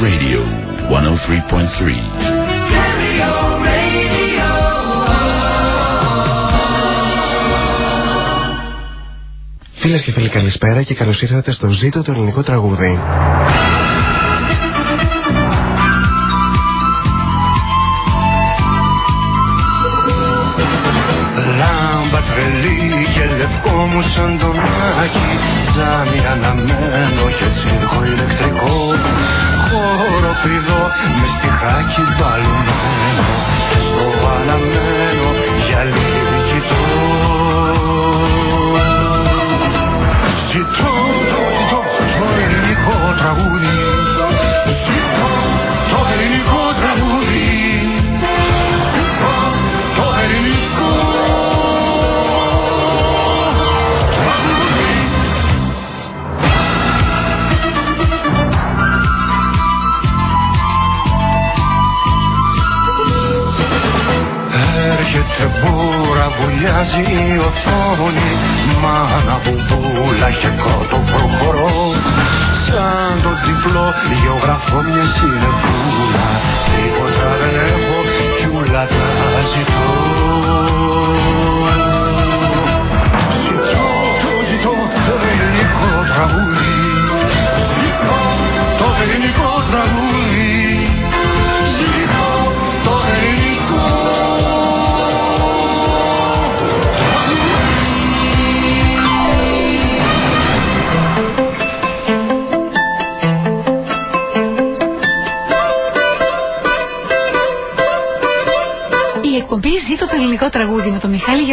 Radio 103.3. Φίλες και φίλοι καλησπέρα και καλώς ήρθατε στο ζήτο το ελληνικό τραγούδι. Λάμπα τρελή και λευκό μου σαν τον Άκη Ζάμι αναμένο και τσίρκο ηλεκτρικό Χοροπηδό με στιχάκι μπαλωμένο Στο αναμένο για λίγη κοιτώ. Ζητώ, ζητώ το ελληνικό τραγούδι. Ζητώ βουλιάζει η οθόνη Μάνα μπουμπούλα και κότο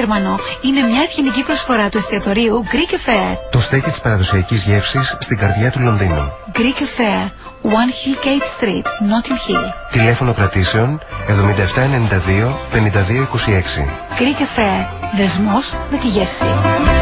Γερμανό είναι μια ευγενική προσφορά του εστιατορίου Greek Affair. Το στέκι της παραδοσιακής γεύσης στην καρδιά του Λονδίνου. Greek Affair, One Hill Gate Street, Notting Hill. Τηλέφωνο κρατήσεων 7792 5226. Greek Affair, δεσμός με τη γεύση.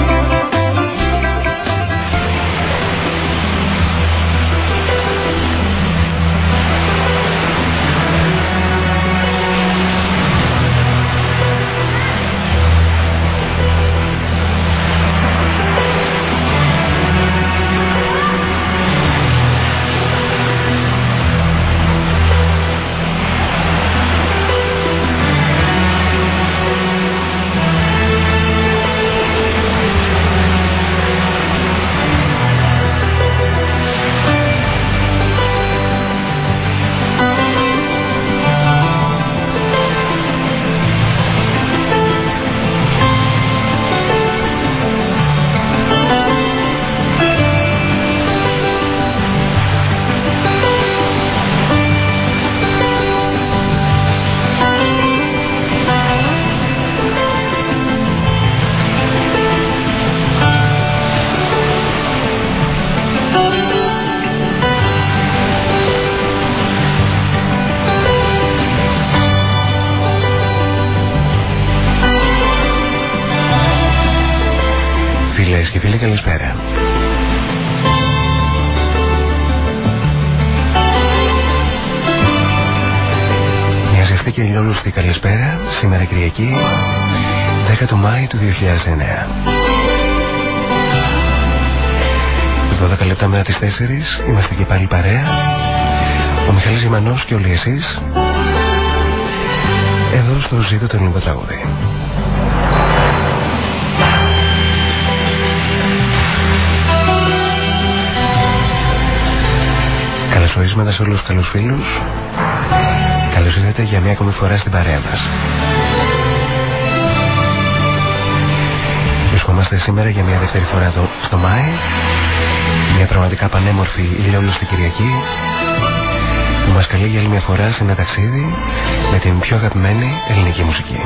Καλησπέρα σήμερα Κυριακή 10 του Μάη του 2009. 12 λεπτά μετά τις 4 είμαστε και πάλι παρέα ο Μιχάλης Ζημανός και όλοι εσείς εδώ στο ζήτο το ελληνικό τραγούδι. Καλωσορίσματα σε όλους τους καλούς φίλους Καλώς ήρθατε για μια ακόμη φορά στην παρέα μας. Βρισκόμαστε σήμερα για μια δεύτερη φορά εδώ στο Μάη. Μια πραγματικά πανέμορφη ηλιόλουστη Κυριακή Που μας καλεί για άλλη μια φορά σε ένα ταξίδι Με την πιο αγαπημένη ελληνική μουσική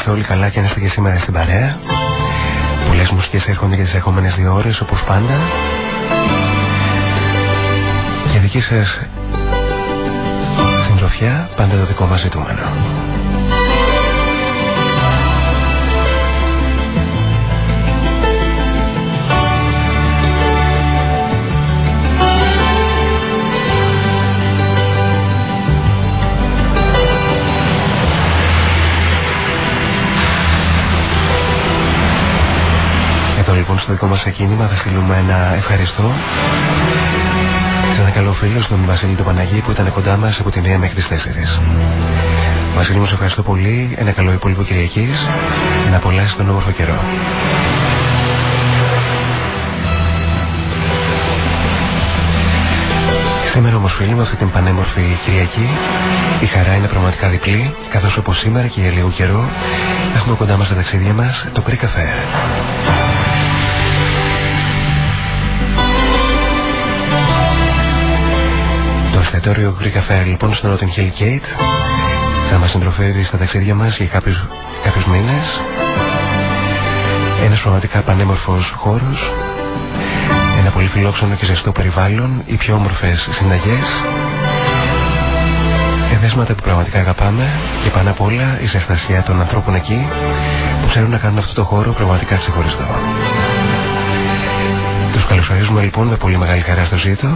είστε όλοι καλά και να είστε και σήμερα στην παρέα. Πολλές μουσικές έρχονται για τις ερχόμενες δύο ώρες όπως πάντα. Και δική σας συντροφιά πάντα το δικό μας ζητούμενο. Στο δικό μας εκκίνημα θα στείλουμε ένα ευχαριστώ σε ένα καλό φίλο στον Βασίλη του Παναγί που ήταν κοντά μας από τη 1 μέχρι τις 4. Βασίλη μου, σε ευχαριστώ πολύ. Ένα καλό υπόλοιπο Κυριακής. Να απολαύσεις τον όμορφο καιρό. Σήμερα όμως φίλοι μου αυτή την πανέμορφη Κυριακή η χαρά είναι πραγματικά διπλή καθώς όπως σήμερα και για λίγο καιρό έχουμε κοντά μας τα ταξίδια μας το Greek Cafe. Εστιατόριο Greek Cafe λοιπόν στο Notting Hill Gate θα μας συντροφεύει στα ταξίδια μας για κάποιους, κάποιους μήνες. Ένας πραγματικά πανέμορφος χώρος. Ένα πολύ φιλόξενο και ζεστό περιβάλλον, οι πιο όμορφες συνταγές, εδέσματα που πραγματικά αγαπάμε. Και πάνω απ' όλα η ζεστασία των ανθρώπων εκεί που ξέρουν να κάνουν αυτό το χώρο πραγματικά ξεχωριστό. Τους καλωσορίζουμε λοιπόν με πολύ μεγάλη χαρά στο ζήτο.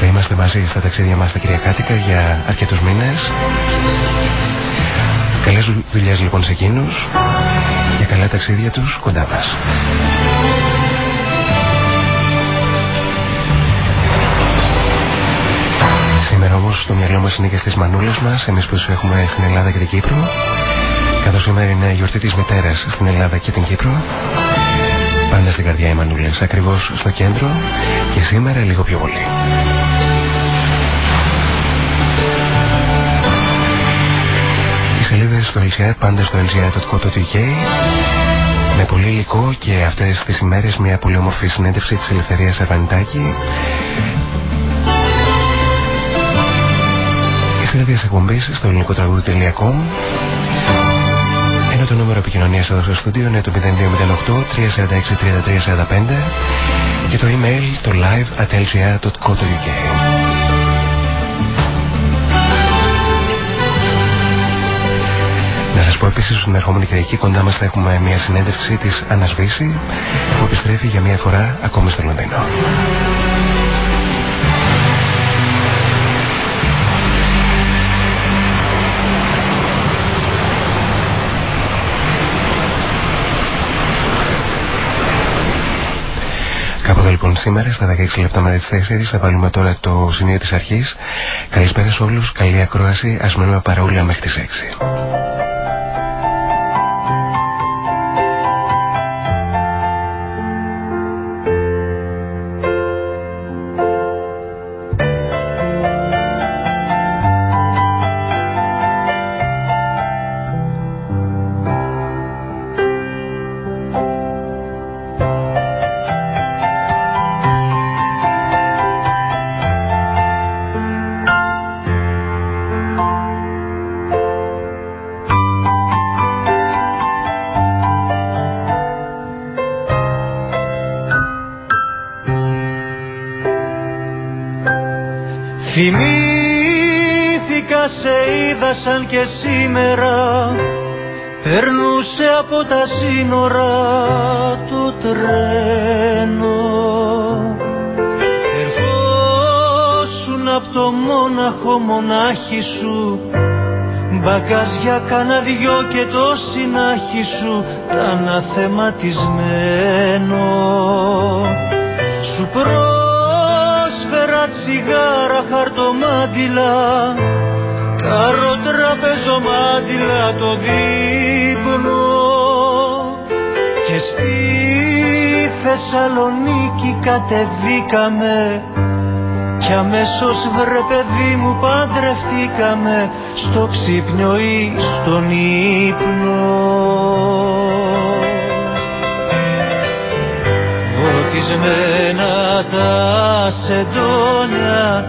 Θα είμαστε μαζί στα ταξίδια μας στα Κυριακάτικα για αρκετούς μήνες. Καλές δουλειές λοιπόν σε εκείνους και καλά ταξίδια τους κοντά μας. Σήμερα όμως το μυαλό μας είναι και στις μανούλες μας, εμείς που έχουμε στην Ελλάδα και την Κύπρο. Καθώς σήμερα είναι η γιορτή της μητέρας στην Ελλάδα και την Κύπρο. Πάντα στην καρδιά οι μανούλε, ακριβώς στο κέντρο και σήμερα λίγο πιο πολύ. Οι σελίδες στο LCI, πάντα στο lci.co.uk με πολύ υλικό και αυτές τις ημέρες μια πολύ όμορφη συνέντευξη της Ελευθερίας Αρβανιτάκη συνεδρία εκπομπής στο ελληνικό τραγούδι.com ενώ το νούμερο επικοινωνίας εδώ στο στούντιο είναι το 0208 346 3345 και το email το live at lgr.co.uk Να σας πω επίσης ότι την ερχόμενη Κυριακή κοντά μας θα έχουμε μια συνέντευξη της Ανασβήση που επιστρέφει για μια φορά ακόμη στο Λονδίνο. Λοιπόν σήμερα στα 16 λεπτά με τις 4 θα βάλουμε τώρα το σημείο της αρχής. Καλησπέρα σε όλους, καλή ακρόαση, ας μένουμε παρόλα μέχρι τις 6. Και σήμερα περνούσε από τα σύνορα το τρένο Ερχόσουν από το μόναχο μονάχη σου Μπαγκάζια κάνα δυο και το συνάχη σου τα αναθεματισμένο. Σου πρόσφερα τσιγάρα χαρτομάτιλα Κάρο τραπεζομάτιλα το δείπνο και στη Θεσσαλονίκη κατεβήκαμε κι αμέσως βρε παιδί μου παντρευτήκαμε στο ξύπνιο ή στον ύπνο. Βοτισμένα τα σεντόνια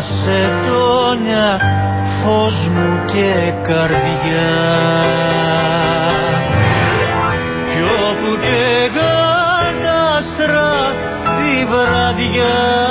σε τόνια φως μου και καρδιά. Κι όπου και γάνταστρα τη βραδιά.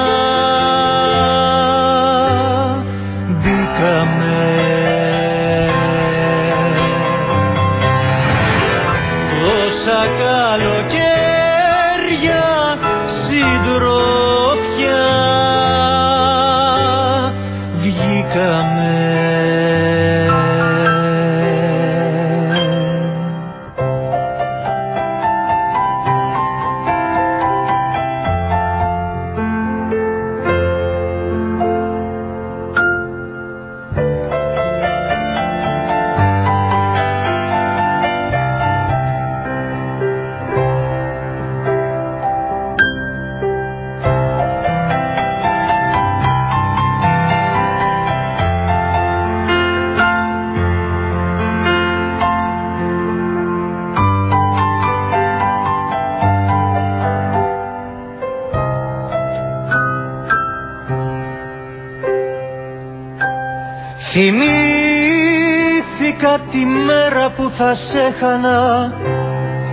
Θα σε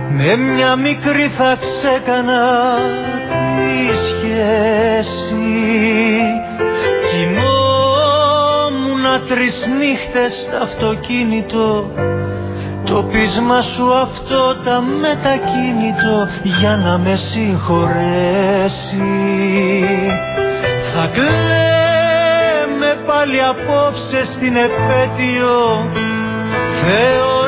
με μια μικρή θα ξέκανα τη σχέση. Κοιμόμουν τρεις νύχτες στο αυτοκίνητο το πείσμα σου αυτό τα μετακίνητο για να με συγχωρέσει. Θα κλαίμε πάλι απόψε στην επέτειο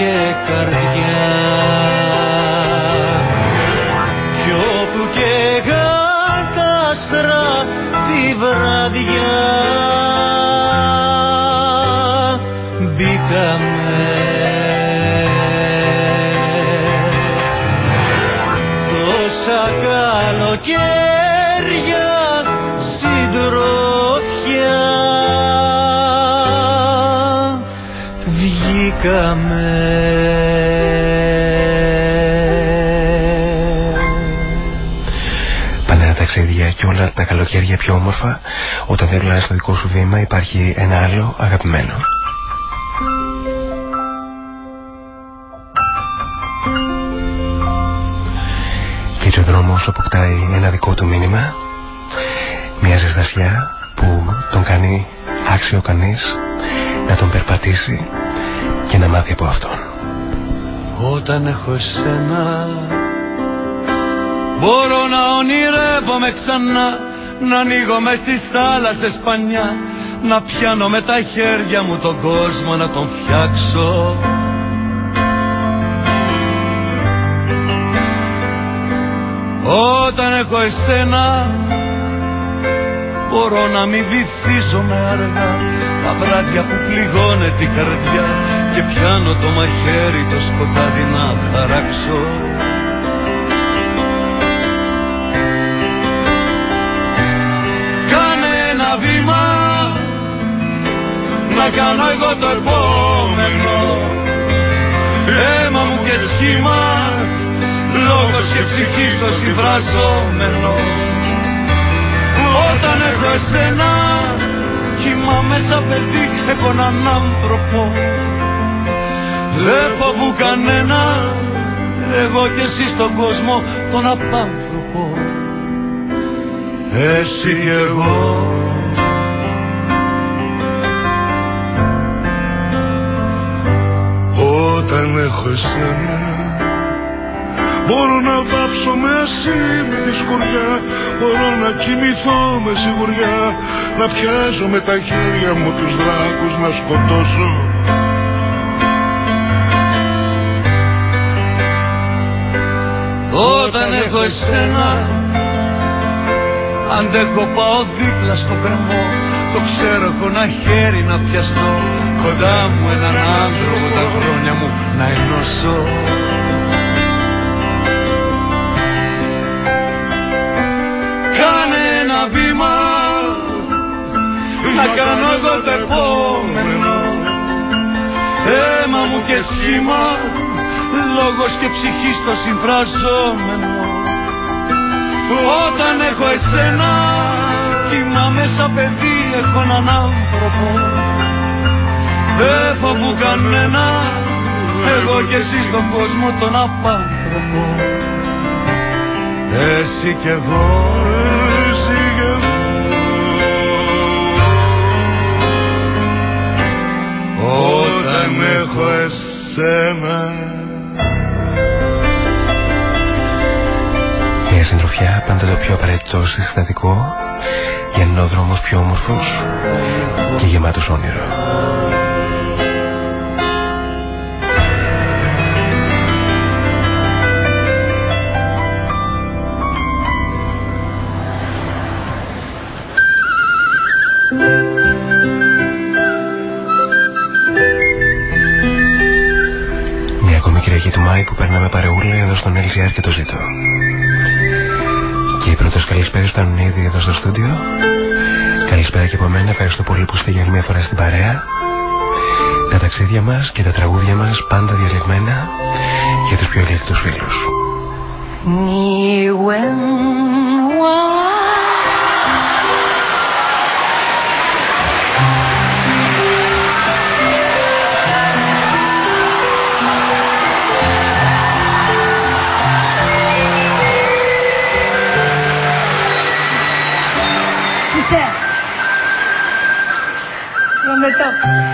και καρδιά. Κι όπου και τα άστρα τη βραδιά μπήκαμε. Τόσα καλοκαίρια συντροφιά βγήκαμε τα καλοκαίρια πιο όμορφα όταν δεν ρουλάει στο δικό σου βήμα υπάρχει ένα άλλο αγαπημένο. Και ο δρόμος αποκτάει ένα δικό του μήνυμα μια ζεστασιά που τον κάνει άξιο κανείς να τον περπατήσει και να μάθει από αυτόν. Όταν έχω εσένα Μπορώ να ονειρεύομαι ξανά Να ανοίγω μες στις θάλασσες πανιά Να πιάνω με τα χέρια μου τον κόσμο να τον φτιάξω. Όταν έχω εσένα Μπορώ να μην βυθίζομαι αργά. Τα βράδια που πληγώνε την καρδιά Και πιάνω το μαχαίρι το σκοτάδι να χαράξω βήμα να κάνω εγώ το επόμενο. Αίμα μου και σχήμα λόγος και ψυχή στο συμβραζόμενο. Όταν έχω εσένα κοιμάμαι σαν παιδί έχω έναν άνθρωπο. Δεν φοβού κανένα εγώ και εσύ στον κόσμο τον απάνθρωπο. Εσύ και εγώ Όταν έχω εσένα Μπορώ να βάψω μες ασήμη τη σκουριά Μπορώ να κοιμηθώ με σιγουριά Να πιάσω με τα χέρια μου τους δράκους να σκοτώσω. Όταν έχω εσένα Αντέχω πάω δίπλα στο κρεμό. Το ξέρω έχω ένα χέρι να πιαστώ. Κοντά μου έναν άνθρωπο τα χρόνια μου να ενώσω. Κάνε ένα βήμα Να κάνω εγώ το επόμενο. Αίμα μου και σχήμα Λόγος και ψυχής στο συμφραζόμενο. Όταν έχω εσένα Κοιμάμαι σαν παιδί έχω έναν άνθρωπο. Δεν φοβού κανένα Εγώ και εσύ στον κόσμο τον απάνθρωπο. Εσύ κι εγώ Εσύ κι εγώ. Όταν έχω εσένα. Μια συντροφιά πάντα το πιο απαραίτητο συστατικό. Για έναν δρόμος πιο όμορφος και γεμάτος όνειρο. Στον LCR και το ζήτω. Και οι πρώτες καλησπέρες φτάνουν ήδη εδώ στο στούντιο. Καλησπέρα και από μένα. Ευχαριστώ πολύ που είστε για άλλη μια φορά στην παρέα. Τα ταξίδια μας και τα τραγούδια μας πάντα διαλεγμένα για τους πιο εκλεκτούς φίλους. up.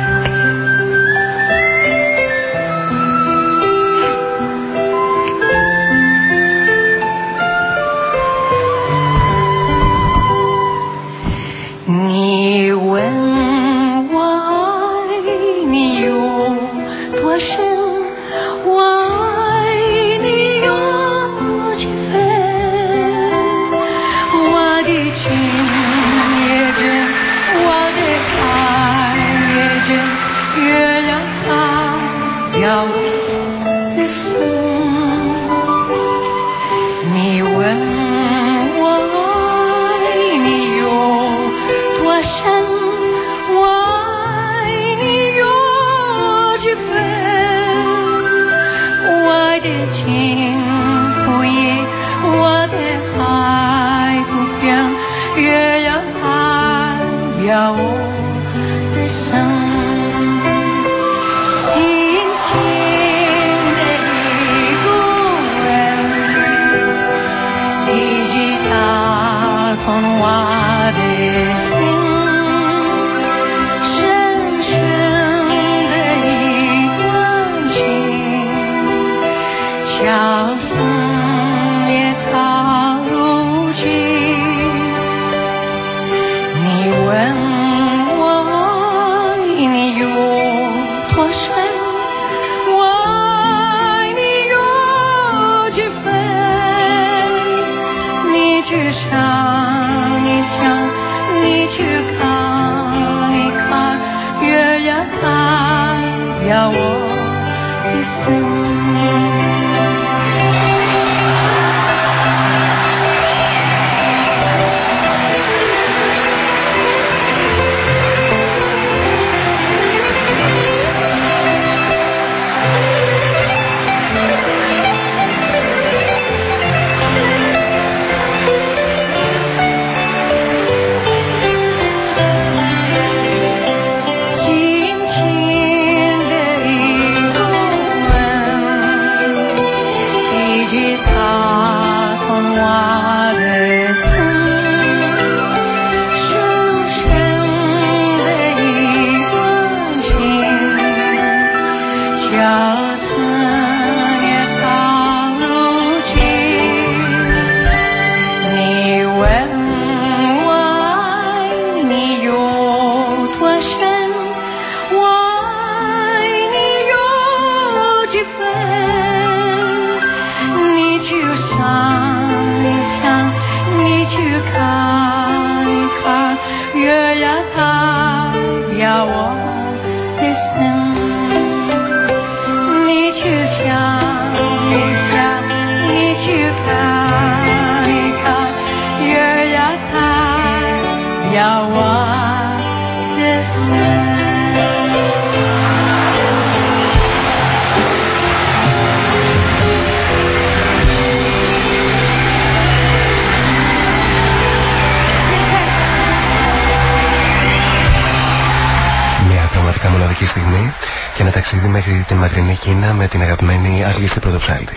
Μάλιστα μοναδική στιγμή και ένα ταξίδι μέχρι την μακρινή Κίνα με την αγαπημένη Αργίστη Πρωτοψάλτη.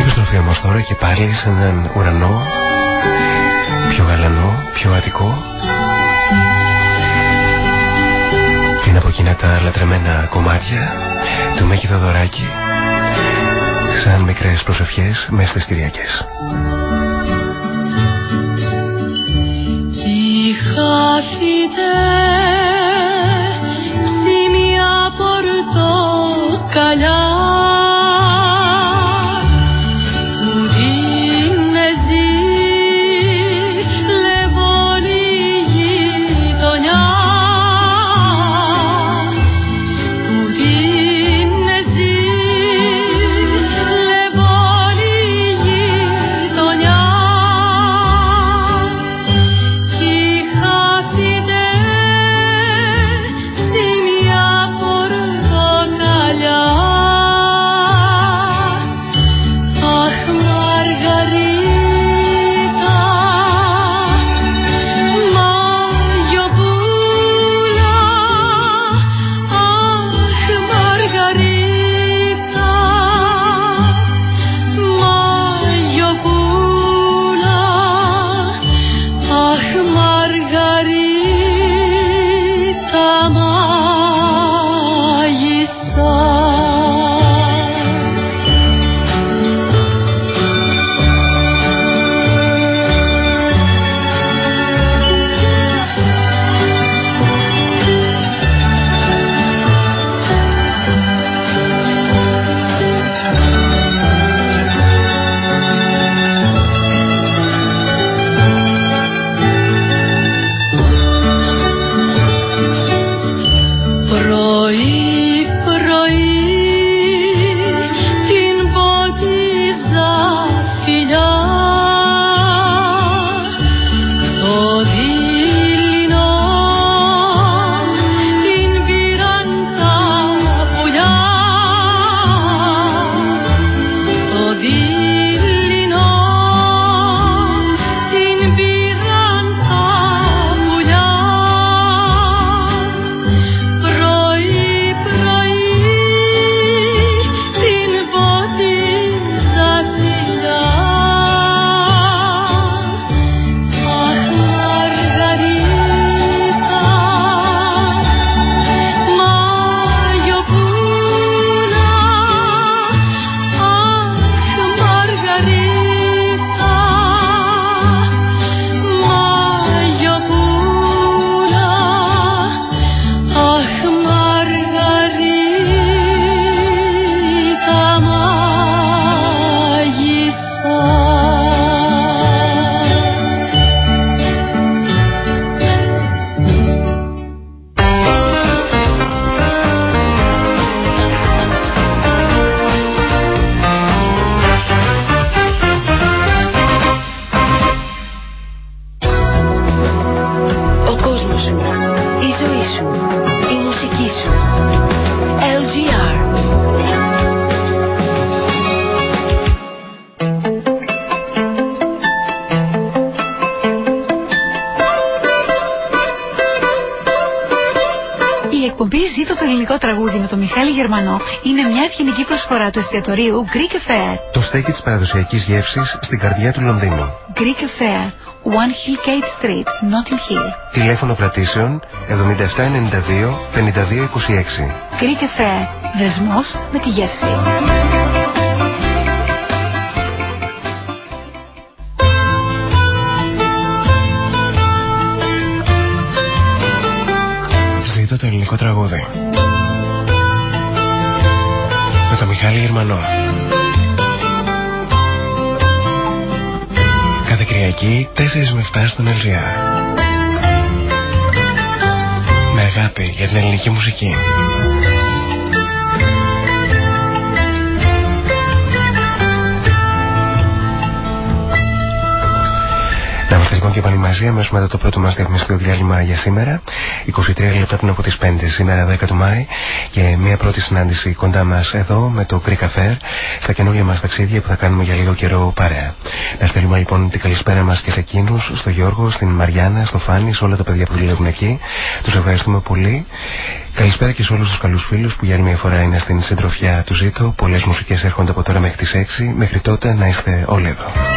Επιστροφή όμως τώρα και πάλι σε έναν ουρανό πιο γαλανό, πιο ατικό και από εκείνα τα λατρεμένα κομμάτια του Μέκη Θοδωράκη σαν μικρές προσευχές μέσα στις Κυριακές. Είχα σημεία πορτοκαλιά είναι μια ευγενική προσφορά του εστιατορίου Greek Affair. Το στέκι της παραδοσιακής γεύσης στην καρδιά του Λονδίνου. Greek Affair, One Hill Gate Street, Notting Hill. Τηλέφωνο κρατήσεων 7792 5226. Greek Affair, δεσμός με τη γεύση. Ζήτω το ελληνικό τραγούδι Μιχάλη Γερμανό. Κάθε Κυριακή 4 με 7 στον Ελζιά. Με αγάπη για την ελληνική μουσική. Να είμαστε λοιπόν λοιπόν και πάλι μαζί αμέσως μετά το πρώτο μας διαφημιστικό διάλειμμα για σήμερα. 23 λεπτά πριν από τις 5 σήμερα 10 του Μάη και μια πρώτη συνάντηση κοντά μας εδώ με το Greek Affair στα καινούργια μας ταξίδια που θα κάνουμε για λίγο καιρό παρέα. Να στέλνουμε λοιπόν την καλησπέρα μας και σε εκείνους, στο Γιώργο, στην Μαριάννα, στο Φάνη, σε όλα τα παιδιά που δουλεύουν εκεί. Τους ευχαριστούμε πολύ. Καλησπέρα και σε όλους τους καλούς φίλους που για άλλη μια φορά είναι στην συντροφιά του Ζήτω. Πολλές μουσικές έρχονται από τώρα μέχρι τις 6. Μέχρι τότε να είστε όλοι εδώ.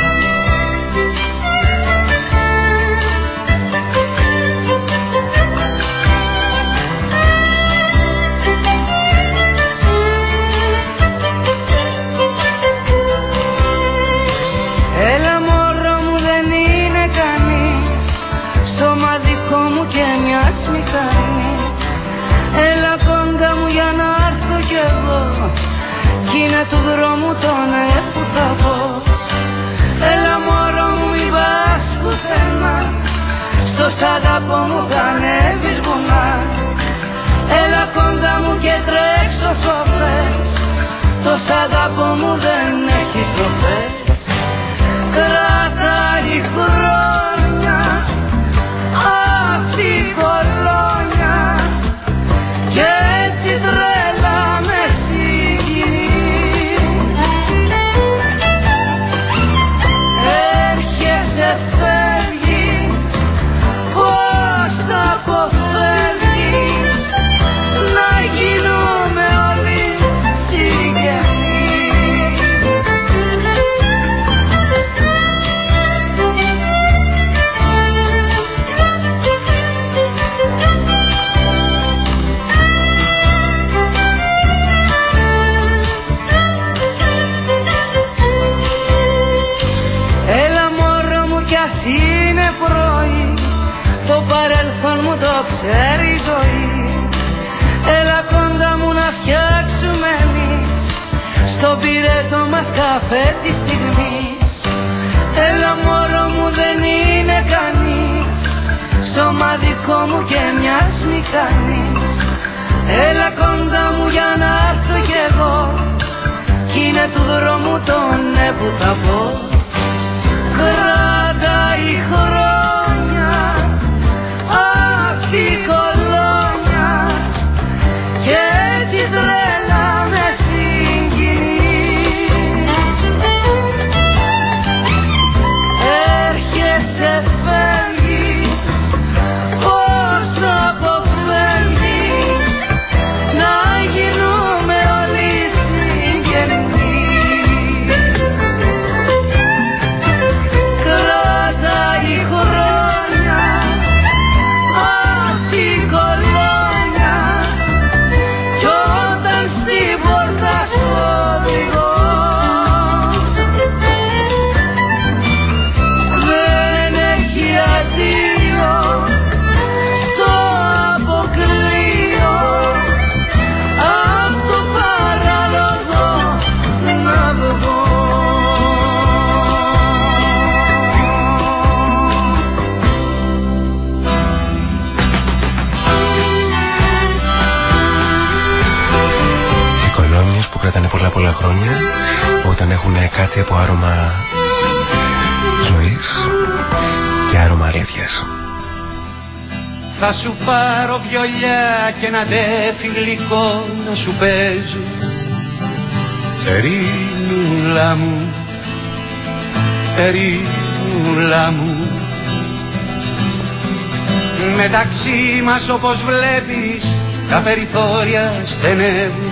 Στενεύουν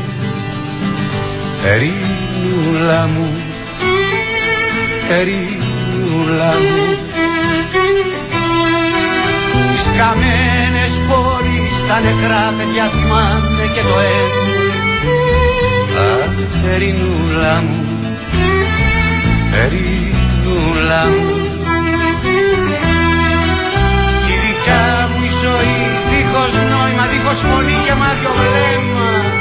Ερήνουλα μου, ερήνουλα μου. Τις καμένες πόλεις, τα νεκρά παιδιά θυμάμαι και το αίμα. Αχ, ερηνούλα μου, ερηνούλα μου. Η δικιά μου η ζωή, δίχως νόημα, δίχως φωνή και μάτιο βλέμμα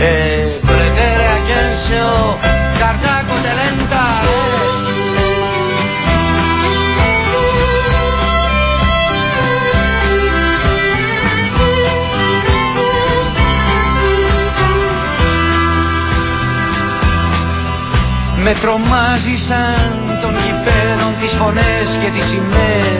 eh, pretere agensio Cartago de lenta Με τρομάζει σαν των κυπέλων τις φωνές και τις σημαίες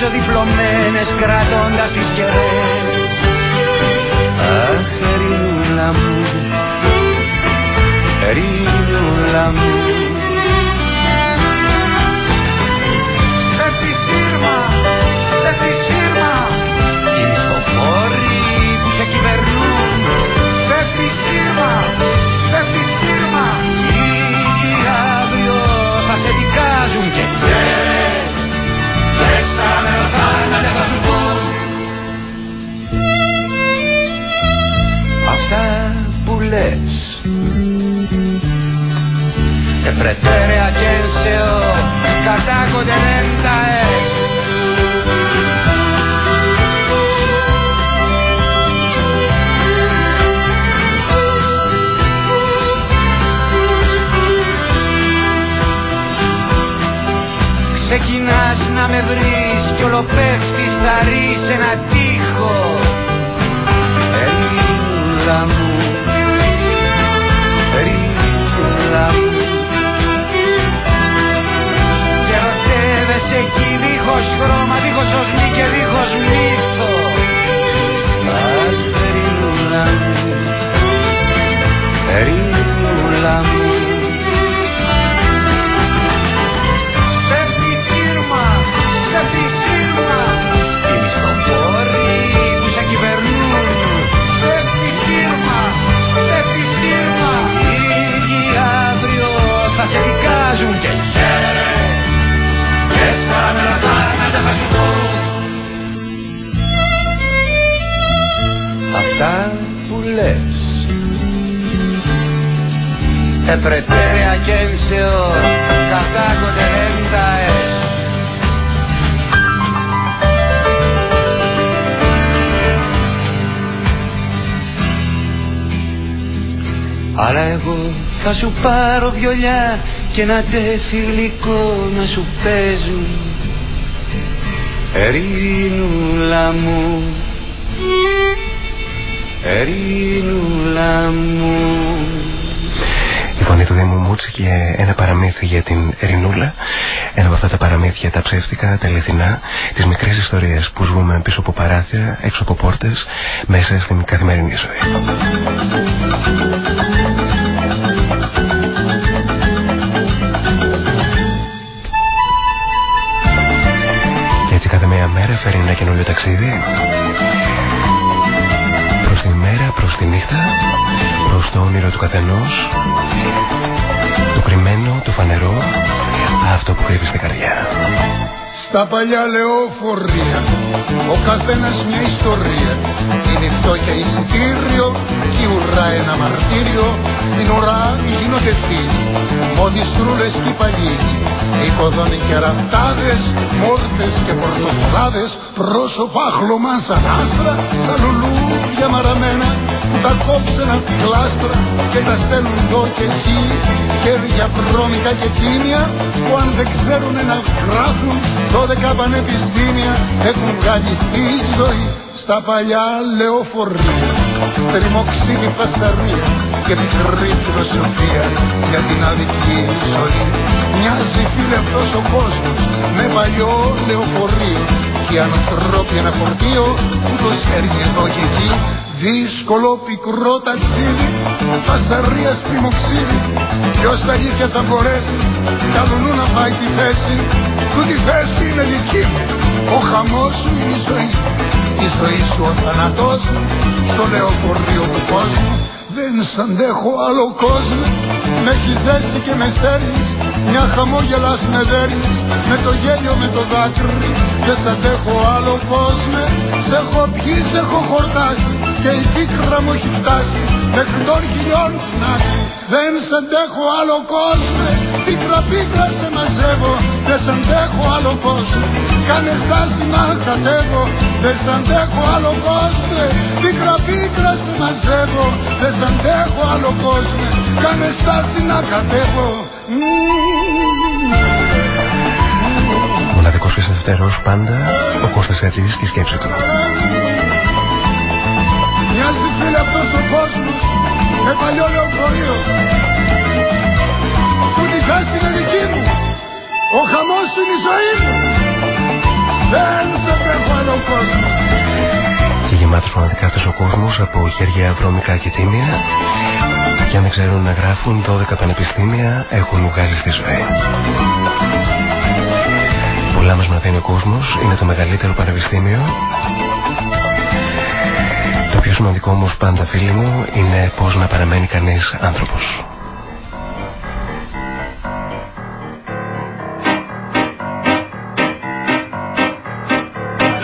κοιτάζω διπλωμένες κρατώντας τις κεραίες. Αχ, ερήνουλα μου, ερήνουλα μου σου πάρω βιολιά και ένα τεφιλικό να σου παίζουν Ερήνουλα μου Ερήνουλα μου η φωνή του Δήμου Μούτση και ένα παραμύθι για την Ερηνούλα. Ένα από αυτά τα παραμύθια, τα ψεύτικα, τα αληθινά, τις μικρές ιστορίες που ζούμε πίσω από παράθυρα, έξω από πόρτες, μέσα στην καθημερινή ζωή. Φέρει ένα καινούριο ταξίδι; Προς τη μέρα, προς τη νύχτα προς το όνειρο του καθενός το κρυμμένο, το φανερό αυτό που κρύβει στην καρδιά. Στα παλιά λεωφορεία ο καθένας μια ιστορία. Είναι η φτώχεια εισιτήριο και η ουρά ένα μαρτύριο. Στην ουρά γίνονται φίλοι μοντιστρούλες και παλιοί οικοδόμοι και ραφτάδες μόρτες και πορτοφολάδες πρόσωπα χλωμά σαν άστρα σαν λουλούδια μαραμένα τα κόψαινα κλάστρα και τα στέλνουν εδώ και εκεί. Χέρια βρώμικα και τίμια που αν δεν ξέρουν να γράφουν δώδεκα πανεπιστήμια έχουν βγάλει στη ζωή στα παλιά λεωφορεία. Στριμοξίδι φασαρία και μικρή φιλοσοφία για την αδική ζωή. Μοιάζει φίλε αυτός ο κόσμος με παλιό λεωφορείο. Και ανθρώποι ένα φορτίο που το σέρνει εδώ και εκεί δύσκολο πικρό ταξίδι φασαρία στριμοξίδι ποιος τα αλήθεια θα μπορέσει καλουνού να πάει τη θέση. Του τη θέση είναι δική μου ο χαμός σου είναι η ζωή. Η ζωή σου ο θάνατός στο λεωφορείο του κόσμου δεν σ' αντέχω άλλο κόσμο. Με έχεις δέσει και με σέρνεις Μια χαμόγελας με δέρνεις. Με το γέλιο με το δάκρυ Δεν σ' αντέχω άλλο κόσμο. Σε έχω πιει, σε έχω χορτάσει Και η πίκρα μου έχει φτάσει Μέχρι των χιλιών να Δεν σ' αντέχω άλλο κόσμο. Πίκρα πίκρα σε μαζεύω. Δεν σ' αντέχω άλλο κόσμο. Κάνε στάση να κατέβω. Δεν σ' αντέχω άλλο κόσμο. Πίκρα πίκρα σε μαζεύω. Δεν σ' αντέχω άλλο κόσμο. Κάνε στάση να κατέβω. Μοναδικός και σταθερός πάντα Ο Κώστας Χατζής και η σκέψη του Μοιάζει φίλε αυτός ο κόσμος Με παλιό λεωφορείο. Που τη χάσει είναι δική μου. Ο χαμός είναι η ζωή μου. Δεν σε τρέχω άλλο κόσμο. Και γεμάτος πραγματικά αυτός ο κόσμος Από χέρια βρώμικα και τίμια. Και αν δεν ξέρουν να γράφουν 12 πανεπιστήμια έχουν βγάλει στη ζωή. Πολλά μας μαθαίνει ο κόσμος. Είναι το μεγαλύτερο πανεπιστήμιο Το πιο σημαντικό όμως πάντα φίλοι μου. Είναι πως να παραμένει κανείς άνθρωπος.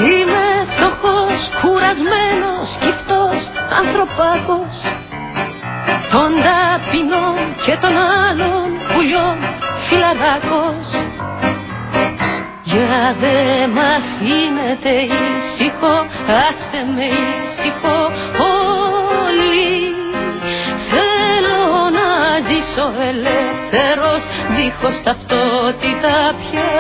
Είμαι φτωχός, κουρασμένος, σκυφτός, ανθρωπάκος. Των ταπεινών και των άλλων πουλιών φιλαράκος Για δε μ' αφήνετε ήσυχο, άστε με ήσυχο όλοι. Θέλω να ζήσω ελεύθερος, δίχως ταυτότητα πια.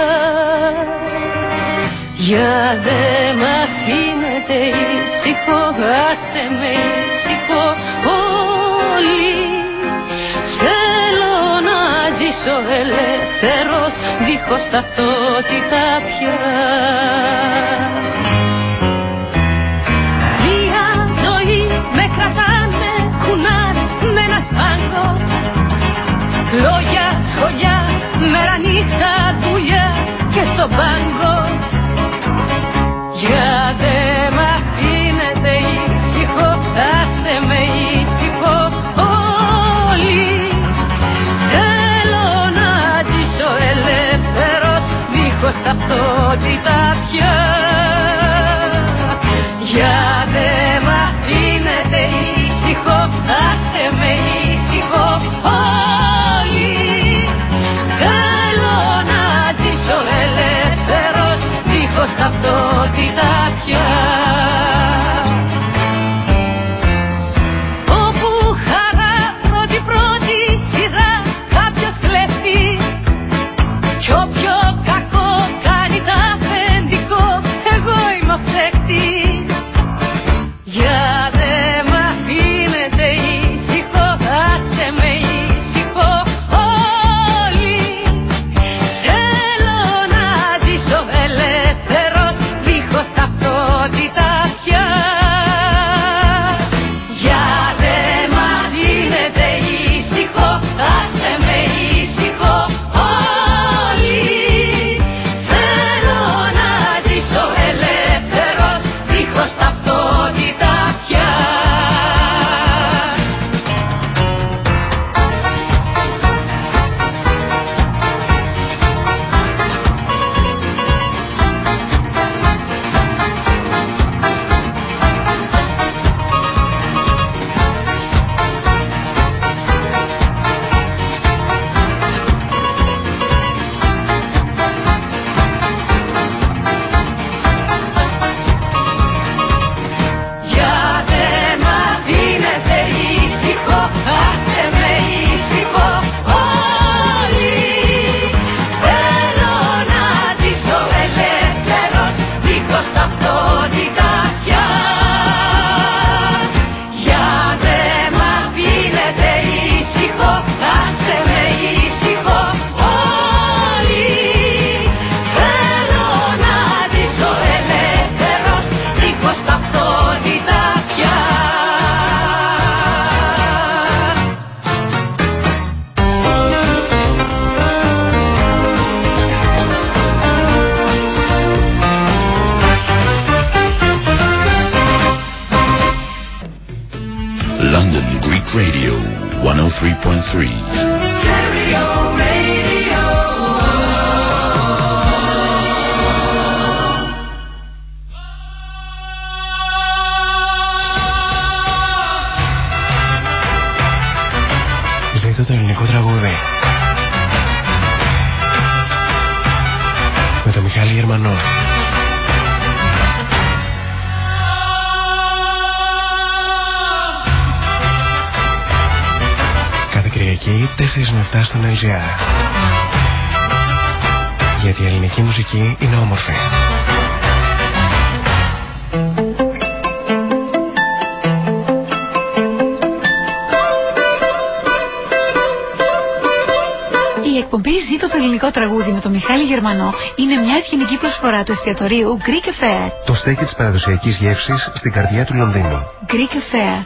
Για δε μ' αφήνετε ήσυχο, άστε με ήσυχο ζήσω ελεύθερος, δίχως ταυτότητα πια. Μια ζωή με κρατάνε, κουνάνε με ένα σπάγκο Λόγια, σχολιά, μέρα νύχτα, δουλειά και στον πάγκο. Για δίχως ταυτότητα πια. Για δε μ' αφήνετε ήσυχος, άστε με ήσυχος όλοι. Θέλω να ζήσω ελεύθερος, δίχως ταυτότητα πια Γερμανό είναι μια ευγενική προσφορά του εστιατορίου Greek Affair. Το στέκι της παραδοσιακής γεύσης στην καρδιά του Λονδίνου. Greek Affair,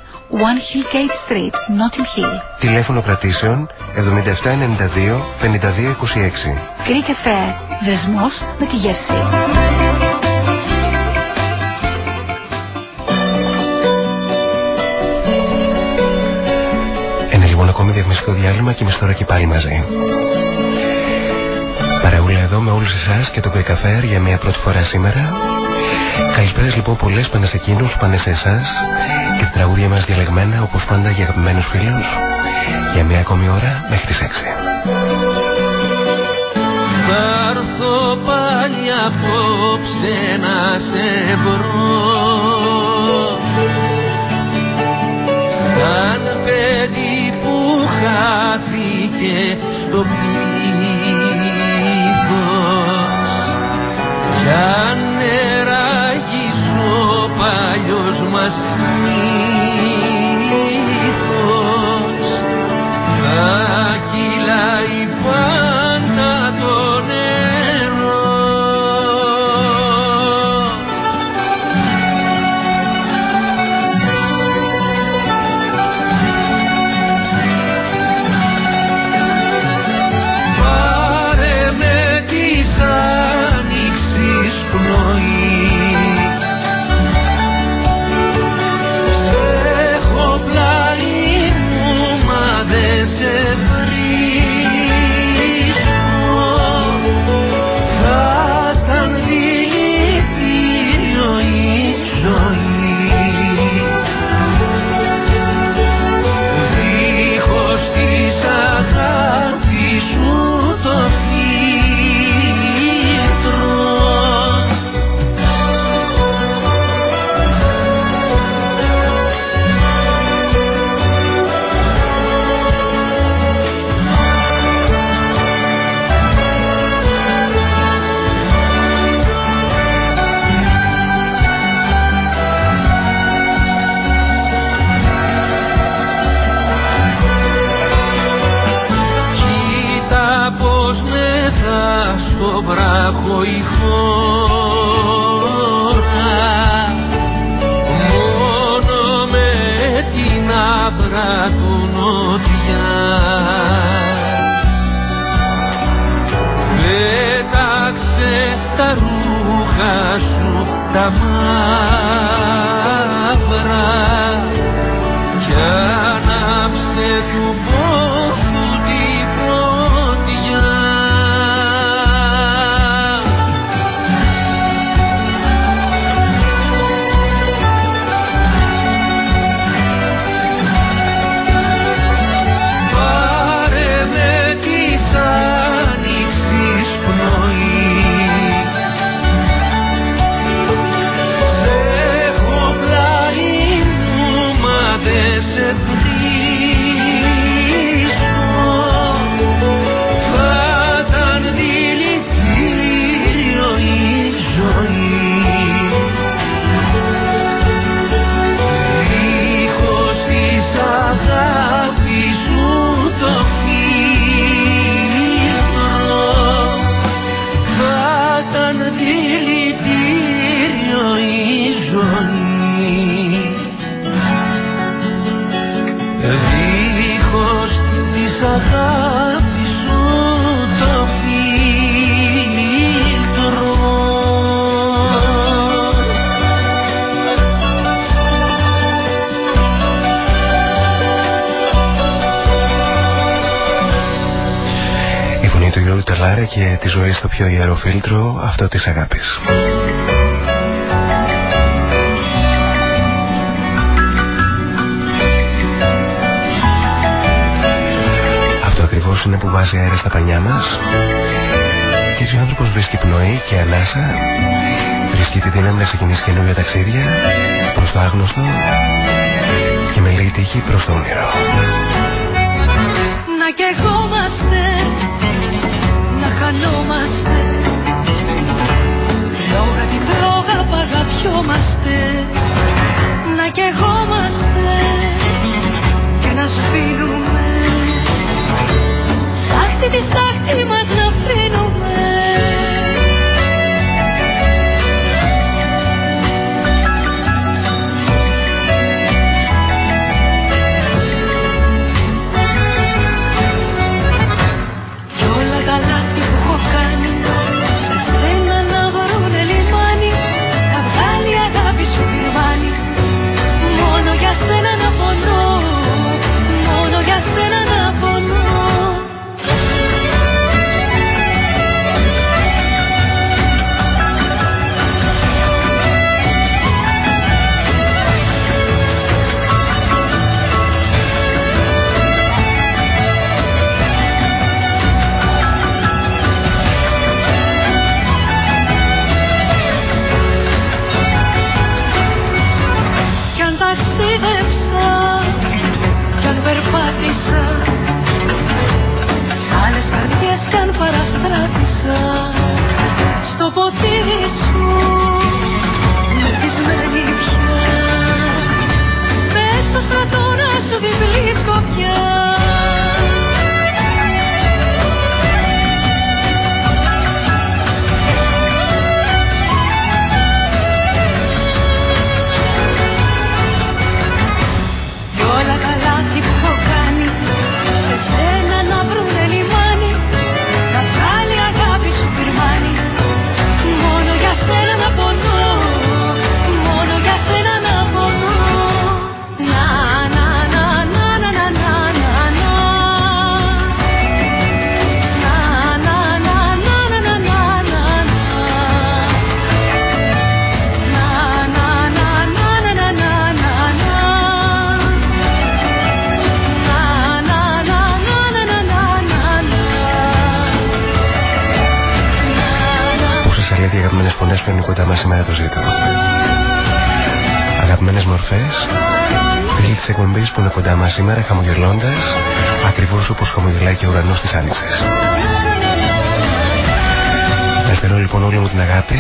One Hillgate Street, Notting Hill. Τηλέφωνο κρατήσεων 7792 5226. Greek Affair, δεσμός με τη γεύση. Ένα λοιπόν ακόμη διαφημιστικό διάλειμμα και είμαστε τώρα και πάλι μαζί. Παρεούλα εδώ με όλους εσάς και το Καφέ για μια πρώτη φορά σήμερα. Καλησπέρα λοιπόν πολλές πάνε σε εκείνους, πάνε σε εσάς και τα τραγούδια μας διαλεγμένα όπως πάντα για αγαπημένους φίλους για μια ακόμη ώρα μέχρι τις 6. Θα έρθω πάλι απόψε να σε βρω Σαν παιδί που χάθηκε στο πλοίο σαν νεράγης ο παλιός μας μύθος darkness δεν φίλτρο αυτό της αγάπης. Αυτό ακριβώς είναι που βάζει αέρα στα πανιά μας και έτσι ο άνθρωπος βρίσκει πνοή και ανάσα βρίσκει τη δύναμη να ξεκινήσει καινούργια ταξίδια προς το άγνωστο και με λίγη τύχη προς το όνειρο. Να καιγόμαστε Να χανόμαστε Λόγα την τρόγα παγαπιόμαστε. Να καιγόμαστε Και να σβήνουμε. Σάχτη τη στάχτη μας να σήμερα χαμογελώντας ακριβώς όπως χαμογελάει και ο ουρανός της Άνοιξης. Να στερώ λοιπόν όλη μου την αγάπη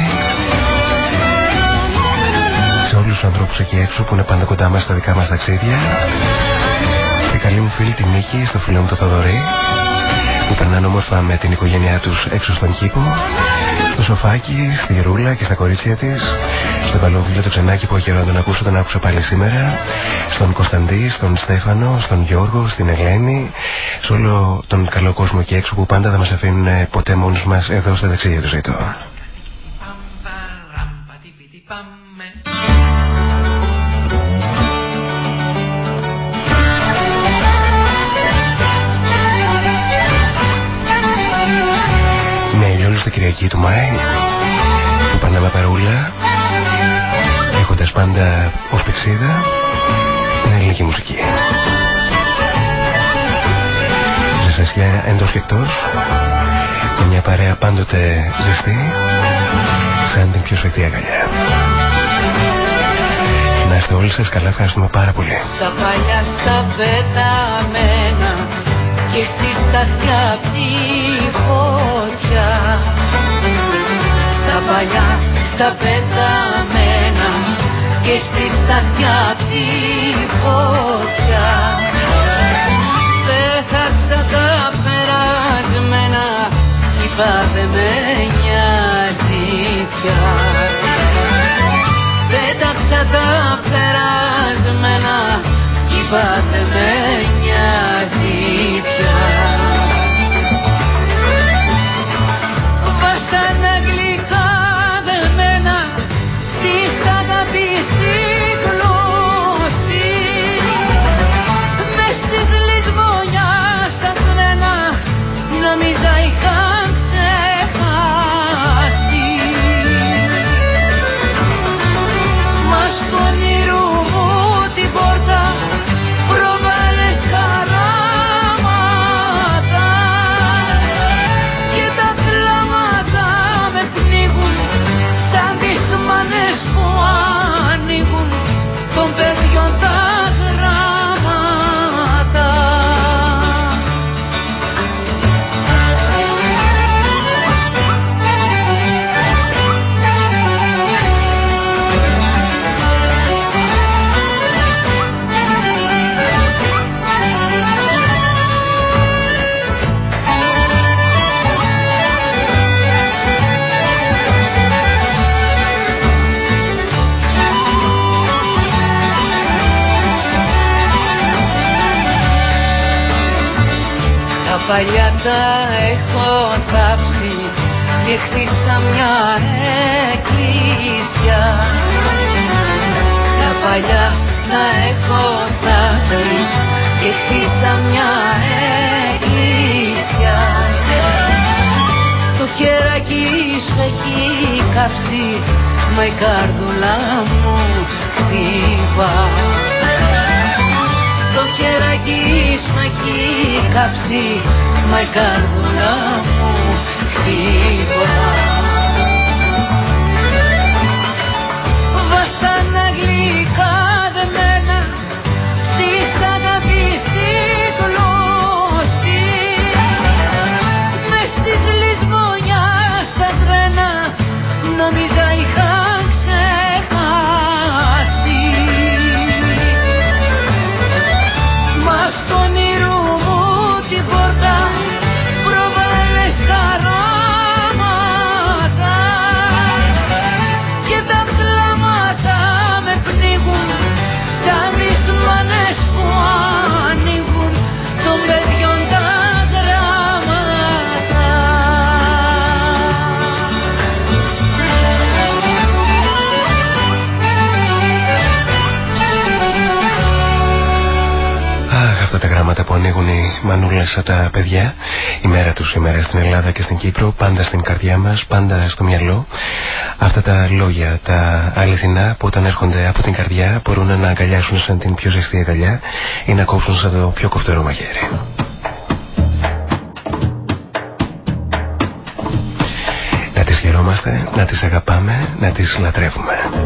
σε όλους τους ανθρώπους εκεί έξω που είναι πάντα κοντά μας στα δικά μας ταξίδια στη καλή μου φίλη τη Νίκη, στο φίλο μου το Θοδωρή που περνάνε όμορφα με την οικογένειά τους έξω στον κήπο στο σοφάκι, στη Ρούλα και στα κορίτσια της στο καλόβιλο το ξενάκι που καιρό να τον ακούσω τον άκουσα πάλι σήμερα. Στον Κωνσταντή, στον Στέφανο, στον Γιώργο, στην Ελένη σε όλο τον καλό κόσμο εκεί έξω που πάντα δεν μας αφήνουν ποτέ μόνους μας εδώ στα δεξιά του ζήτω στο Κυριακή του Μάη που πάνε με παρούλα. έχοντας πάντα ως πηξίδα την ελληνική μουσική. Ζεσσασιά εντός και εκτός και μια παρέα πάντοτε ζεστή σαν την πιο σφιχτή αγκαλιά. Να είστε όλοι σας καλά, ευχαριστούμε πάρα πολύ. Στα παλιά στα πεταμένα και στη σταθιά τη φωτιά στα παλιά, στα πεταμένα και στη σταθιά τη φωτιά. Πέθαξα τα περασμένα κι είπα δεν με νοιάζει πια. Πέταξα τα περασμένα κι είπα Κύπρο πάντα στην καρδιά μας, πάντα στο μυαλό. Αυτά τα λόγια, τα αληθινά που όταν έρχονται από την καρδιά μπορούν να αγκαλιάσουν σαν την πιο ζεστή αγκαλιά ή να κόψουν σαν το πιο κοφτερό μαχαίρι. Να τις χαιρόμαστε, να τις αγαπάμε, να τις λατρεύουμε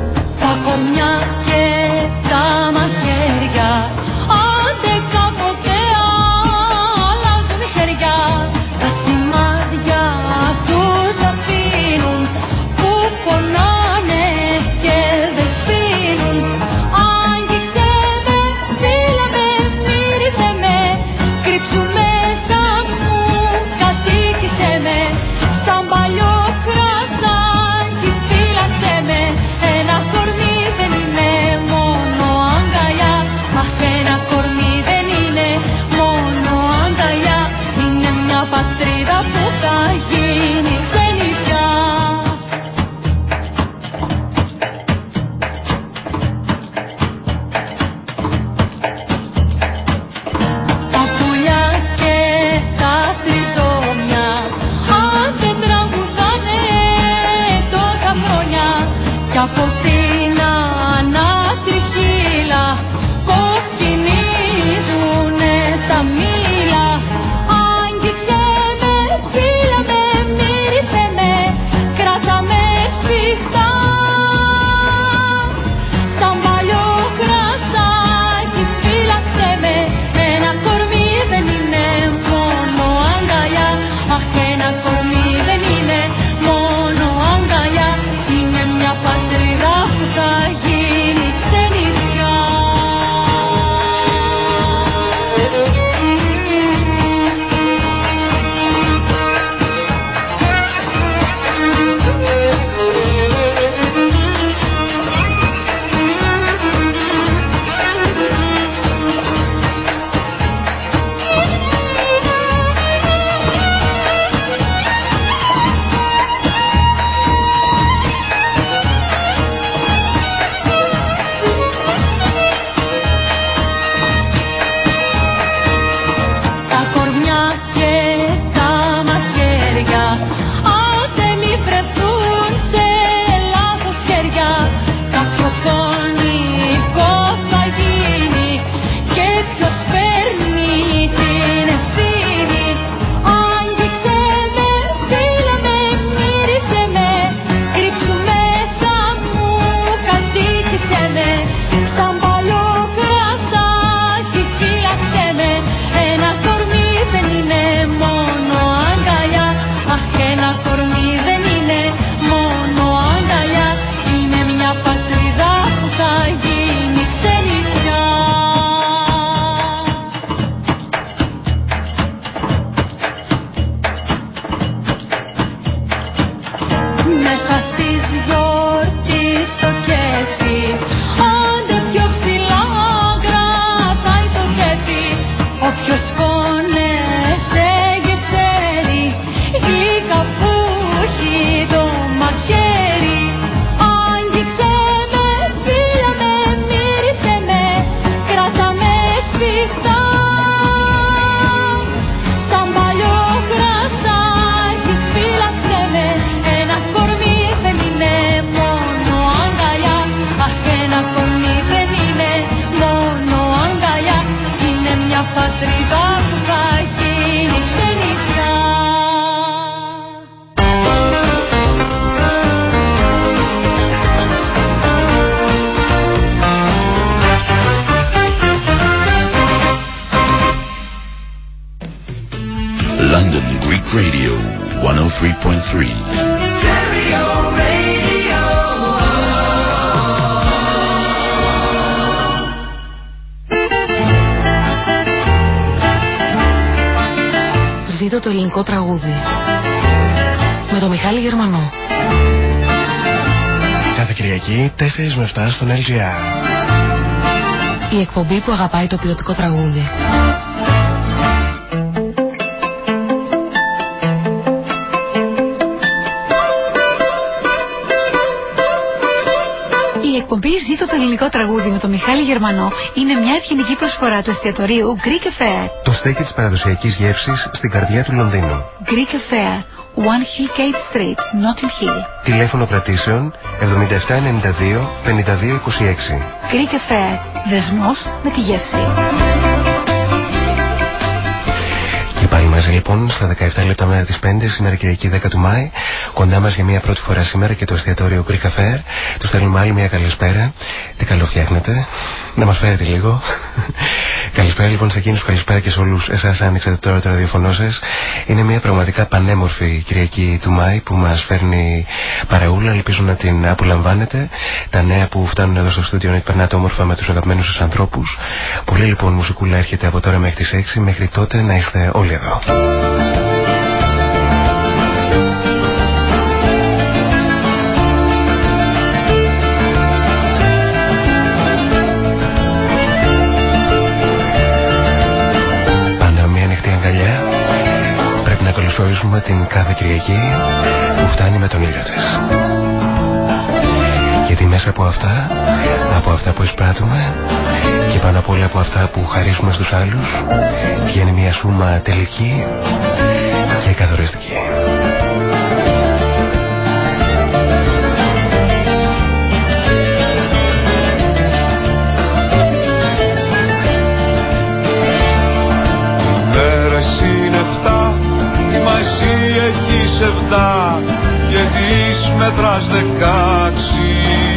4 με 7 στον LGR. Η εκπομπή που αγαπάει το ποιοτικό τραγούδι. Ζήτω το ελληνικό τραγούδι με τον Μιχάλη Γερμανό είναι μια ευγενική προσφορά του εστιατορίου Greek Affair. Το στέκι της παραδοσιακής γεύσης στην καρδιά του Λονδίνου. Greek Affair, One Hill Gate Street, Notting Hill. Τηλέφωνο κρατήσεων 7792 5226. Greek Affair, δεσμός με τη γεύση. πάλι μαζί λοιπόν στα 17 λεπτά μέρα τη 5 σήμερα Κυριακή 10 του Μάη. Κοντά μας για μια πρώτη φορά σήμερα και το εστιατόριο Greek Affair. Τους στέλνουμε άλλη μια καλησπέρα. Τι καλό φτιάχνετε. Να μας φέρετε λίγο. Καλησπέρα λοιπόν σε εκείνους, καλησπέρα και σε όλους εσάς. Άνοιξατε τώρα το ραδιοφωνό σας. Είναι μια πραγματικά πανέμορφη Κυριακή του Μάη που μας φέρνει παρεούλα. Ελπίζω να την απολαμβάνετε. Τα νέα που φτάνουν εδώ στο στούντιο να περνάτε όμορφα με τους αγαπημένους σας ανθρώπους. Πολύ λοιπόν μουσικούλα έρχεται από τώρα μέχρι τις 6. Μέχρι τότε να είστε όλοι εδώ. Πρέπει να καλωσορίσουμε την κάθε Κυριακή που φτάνει με τον ήλιο της. Γιατί μέσα από αυτά, από αυτά που εισπράττουμε, και πάνω απ' όλα από αυτά που χαρίζουμε στους άλλους βγαίνει μια σούμα τελική και καθοριστική. Έχεις εφτά και τις μετράς δεκάξι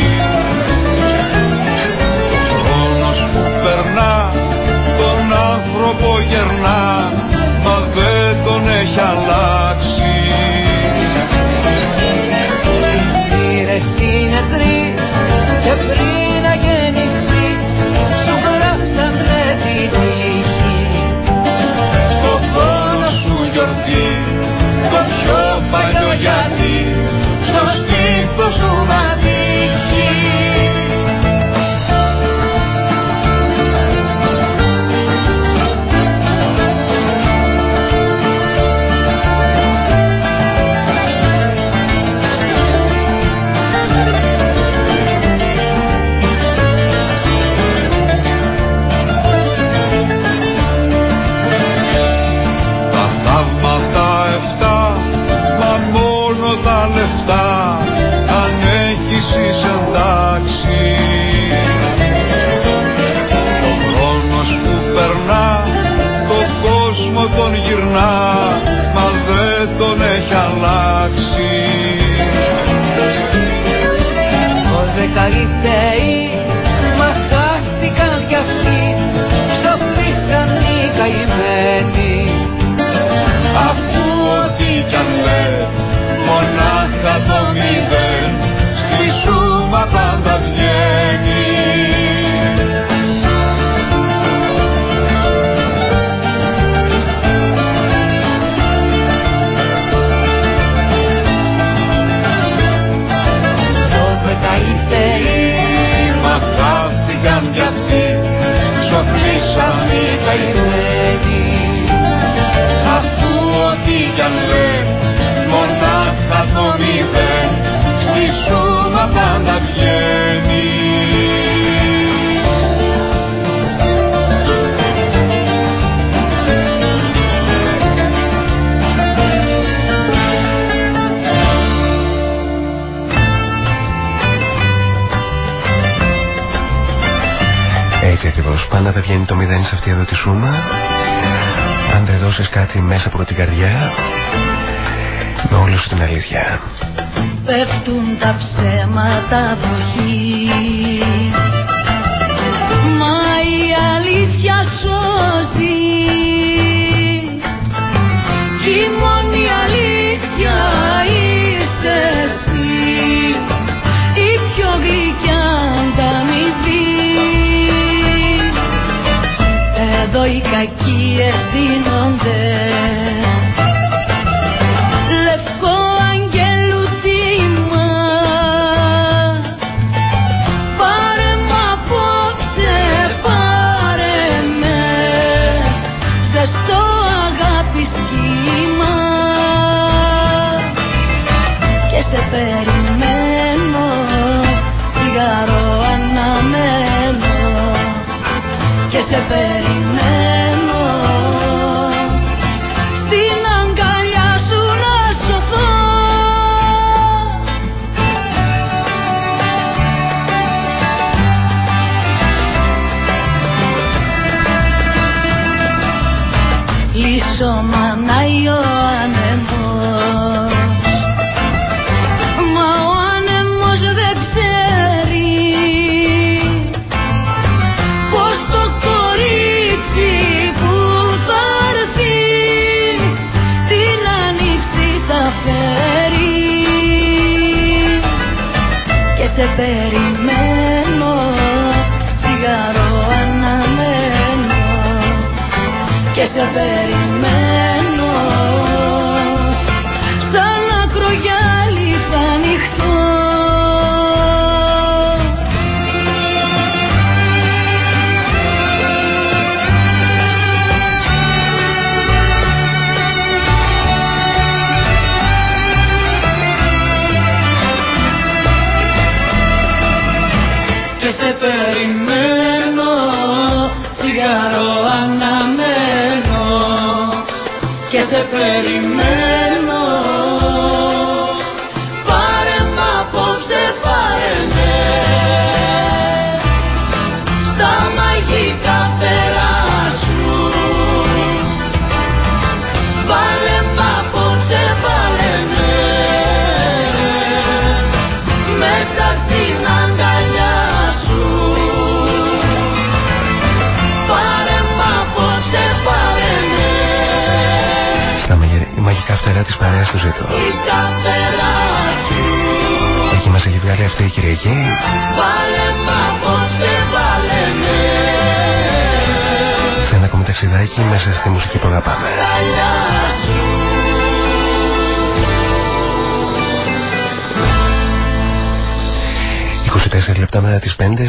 εδώ τη σούμα αν δεν δώσεις κάτι μέσα από την καρδιά με όλη σου την αλήθεια. Πέφτουν τα ψέματα βροχή Μα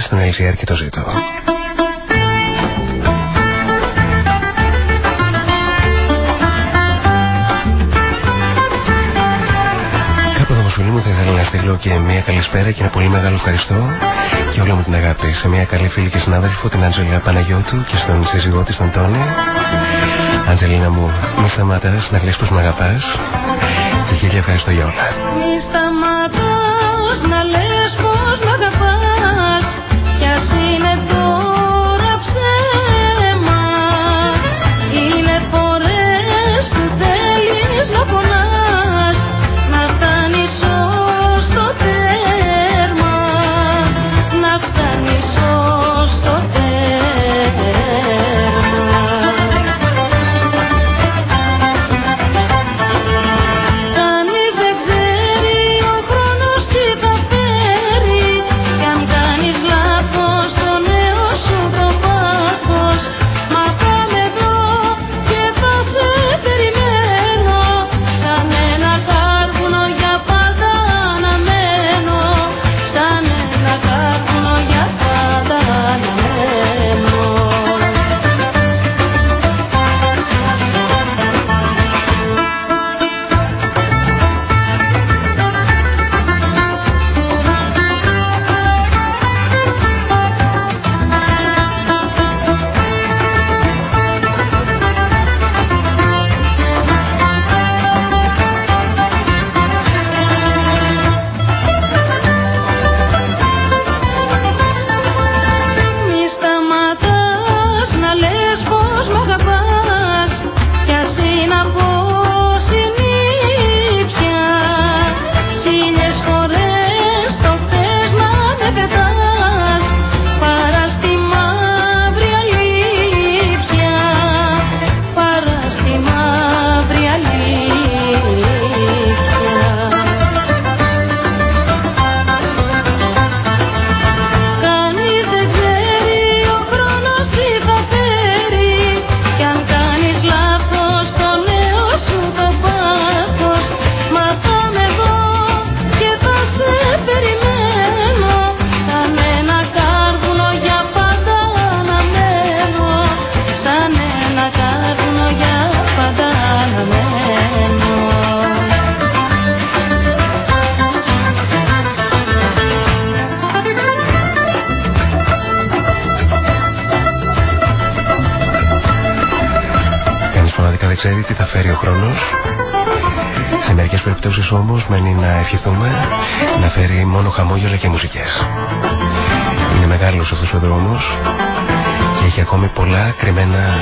στον LCR και το ζήτω. Κάπου εδώ φίλοι μου θα ήθελα να στείλω και μια καλησπέρα και ένα πολύ μεγάλο ευχαριστώ και όλα μου την αγάπη σε μια καλή φίλη και συνάδελφο την Αντζελίνα Παναγιώτου και στον σύζυγό της τον Τόνι. Αντζελίνα μου, μη σταματάς να λες πως με αγαπάς και χίλια ευχαριστώ για όλα. Ευχηθούμε να φέρει μόνο χαμόγελα και μουσικές. Είναι μεγάλος αυτός ο δρόμος και έχει ακόμη πολλά κρυμμένα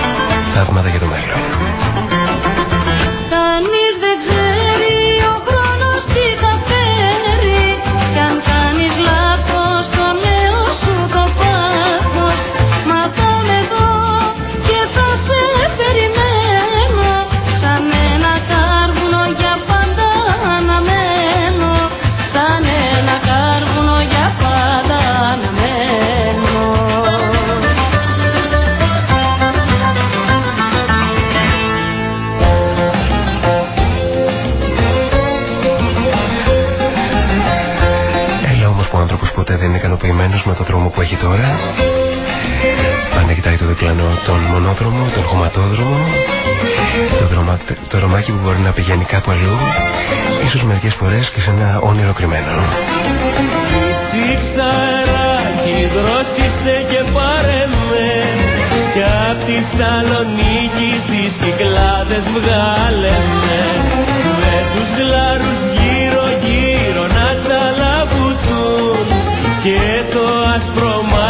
θαύματα για το μέλλον. Δρόμο που έχει τώρα. Πάντα κοιτάει το διπλανό, τον μονόδρομο, τον χωματόδρομο. Το, δρομα, το δρομάκι που μπορεί να πηγαίνει κάπου αλλού. Ίσως μερικές φορές και σε ένα όνειρο κρυμμένο. Φυσήξα αεράκι, δρόσισε και πάρε με Κι απ' τη Σαλονίκη στις κυκλάδες βγάλε με Με τους λάρους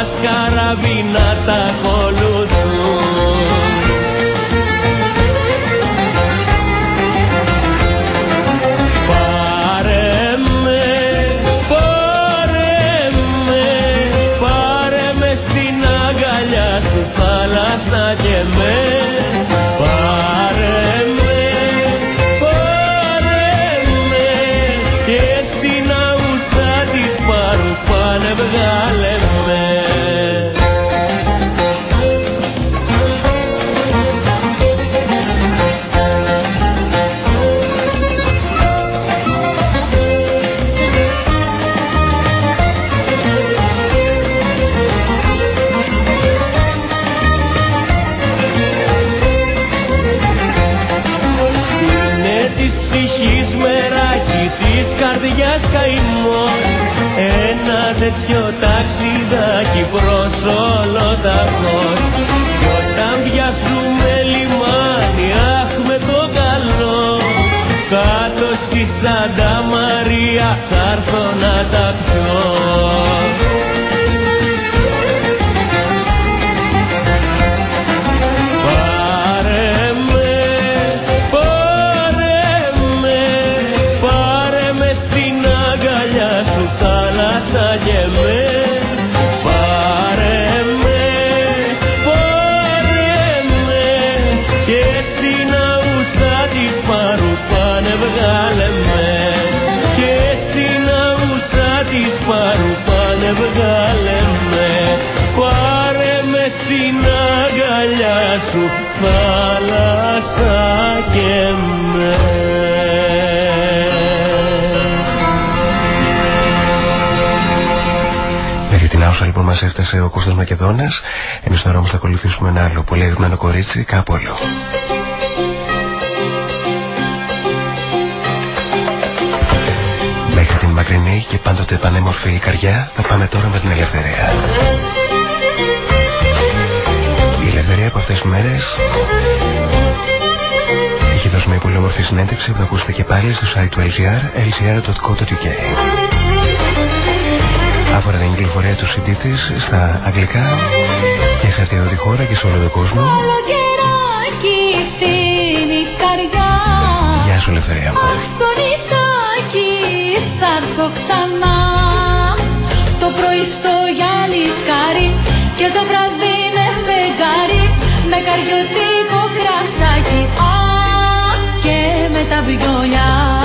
άσπρο μας καραβί να τα ακολουθούν έφτασε ο Κώστας Μακεδόνας. Εμείς τώρα όμως θα ακολουθήσουμε ένα άλλο πολύ αγαπημένο κορίτσι κάπου άλλο Μέχρι την μακρινή και πάντοτε πανέμορφη καρδιά θα πάμε τώρα με την ελευθερία. Η ελευθερία από αυτές τις μέρες έχει δώσει μια πολύ όμορφη συνέντευξη που θα ακούσετε και πάλι στο site του LGR lgr.co.uk αφορά την κυκλοφορία του CD της στα αγγλικά και σε αυτή τη χώρα και σε όλο τον κόσμο. Γεια σου Ελευθερία μου. Στο νησάκι θα έρθω ξανά Το πρωί στο γυαλισκάρι και το βράδυ με φεγγάρι Με καριωτικό κρασάκι Α, και με τα βιολιά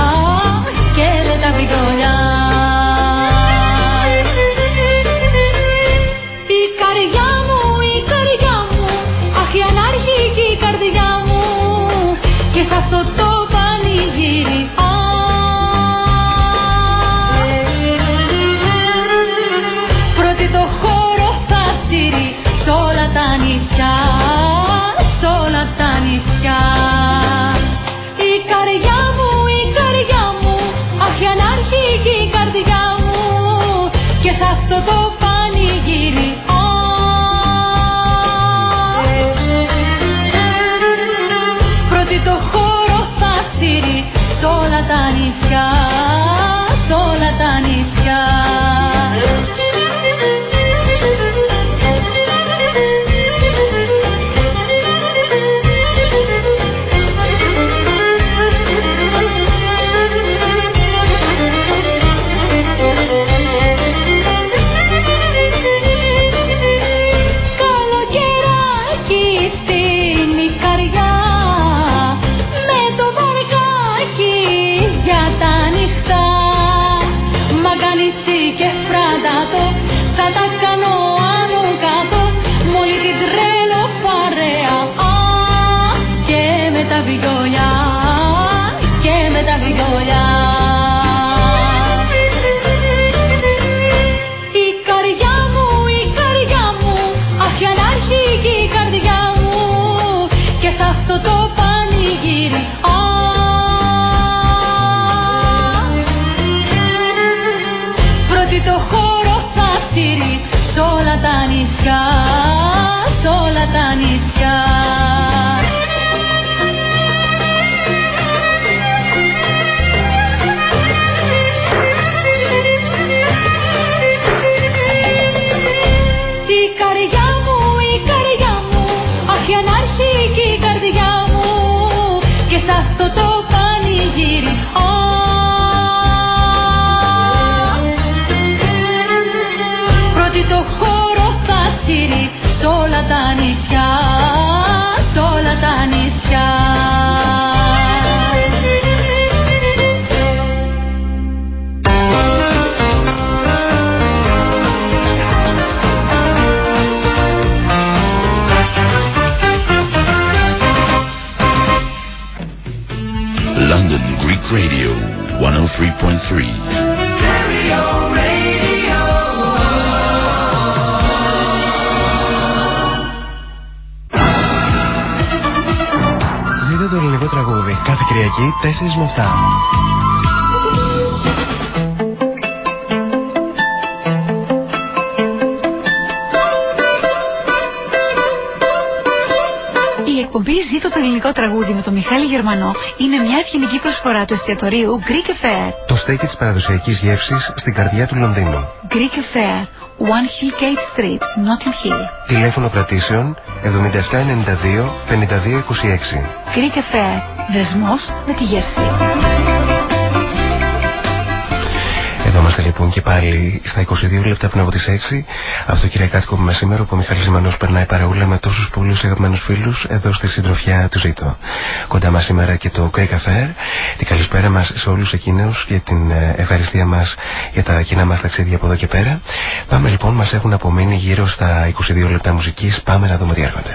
νησιά, σ' όλα τα νησιά. London Greek Radio 103.3 4 με 7. εκπομπή το ελληνικό τραγούδι με τον Μιχάλη Γερμανό είναι μια ευγενική προσφορά του εστιατορίου Greek Affair. Το στέκι της παραδοσιακής γεύσης στην καρδιά του Λονδίνου. Greek Affair, One Hill Gate Street, Notting Hill. Τηλέφωνο κρατήσεων 7792 5226. Greek Affair, δεσμός με τη γεύση. Εδώ είμαστε λοιπόν και πάλι στα 22 λεπτά πριν από τις 6. Αυτό Κυριακάτικο που σήμερα, που ο Μιχαλής Ζημανός περνάει παρεούλα με τόσους πολλούς αγαπημένους φίλους εδώ στη συντροφιά του Ζήτω. Κοντά μας σήμερα και το Greek Affair. Την καλησπέρα μας σε όλους εκείνους και την ε, ευχαριστία μας για τα κοινά μας ταξίδια από εδώ και πέρα. Πάμε λοιπόν, μας έχουν απομείνει γύρω στα 22 λεπτά μουσικής. Πάμε να δούμε τι έρχονται.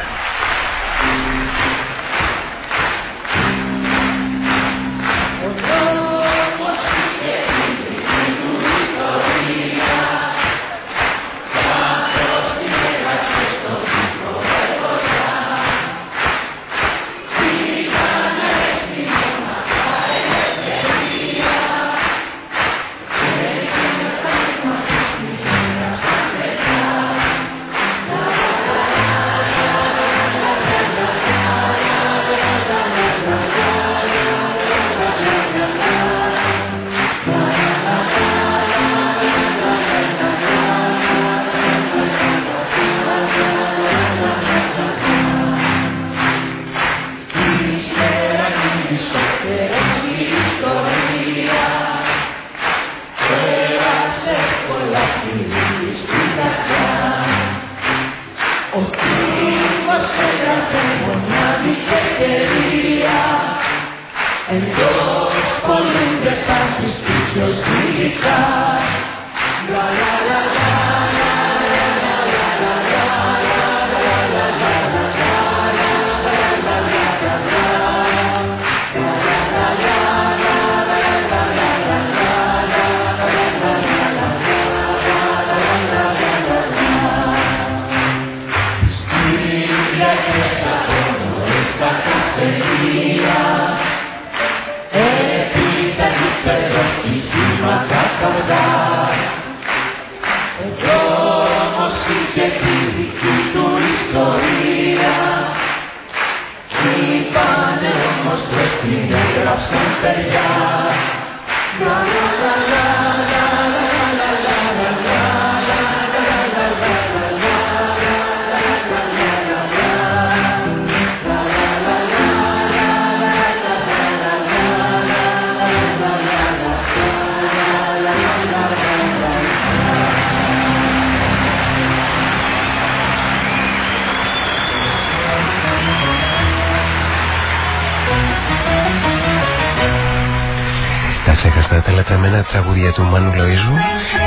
Τραγούδια του Μάνου Λοΐζου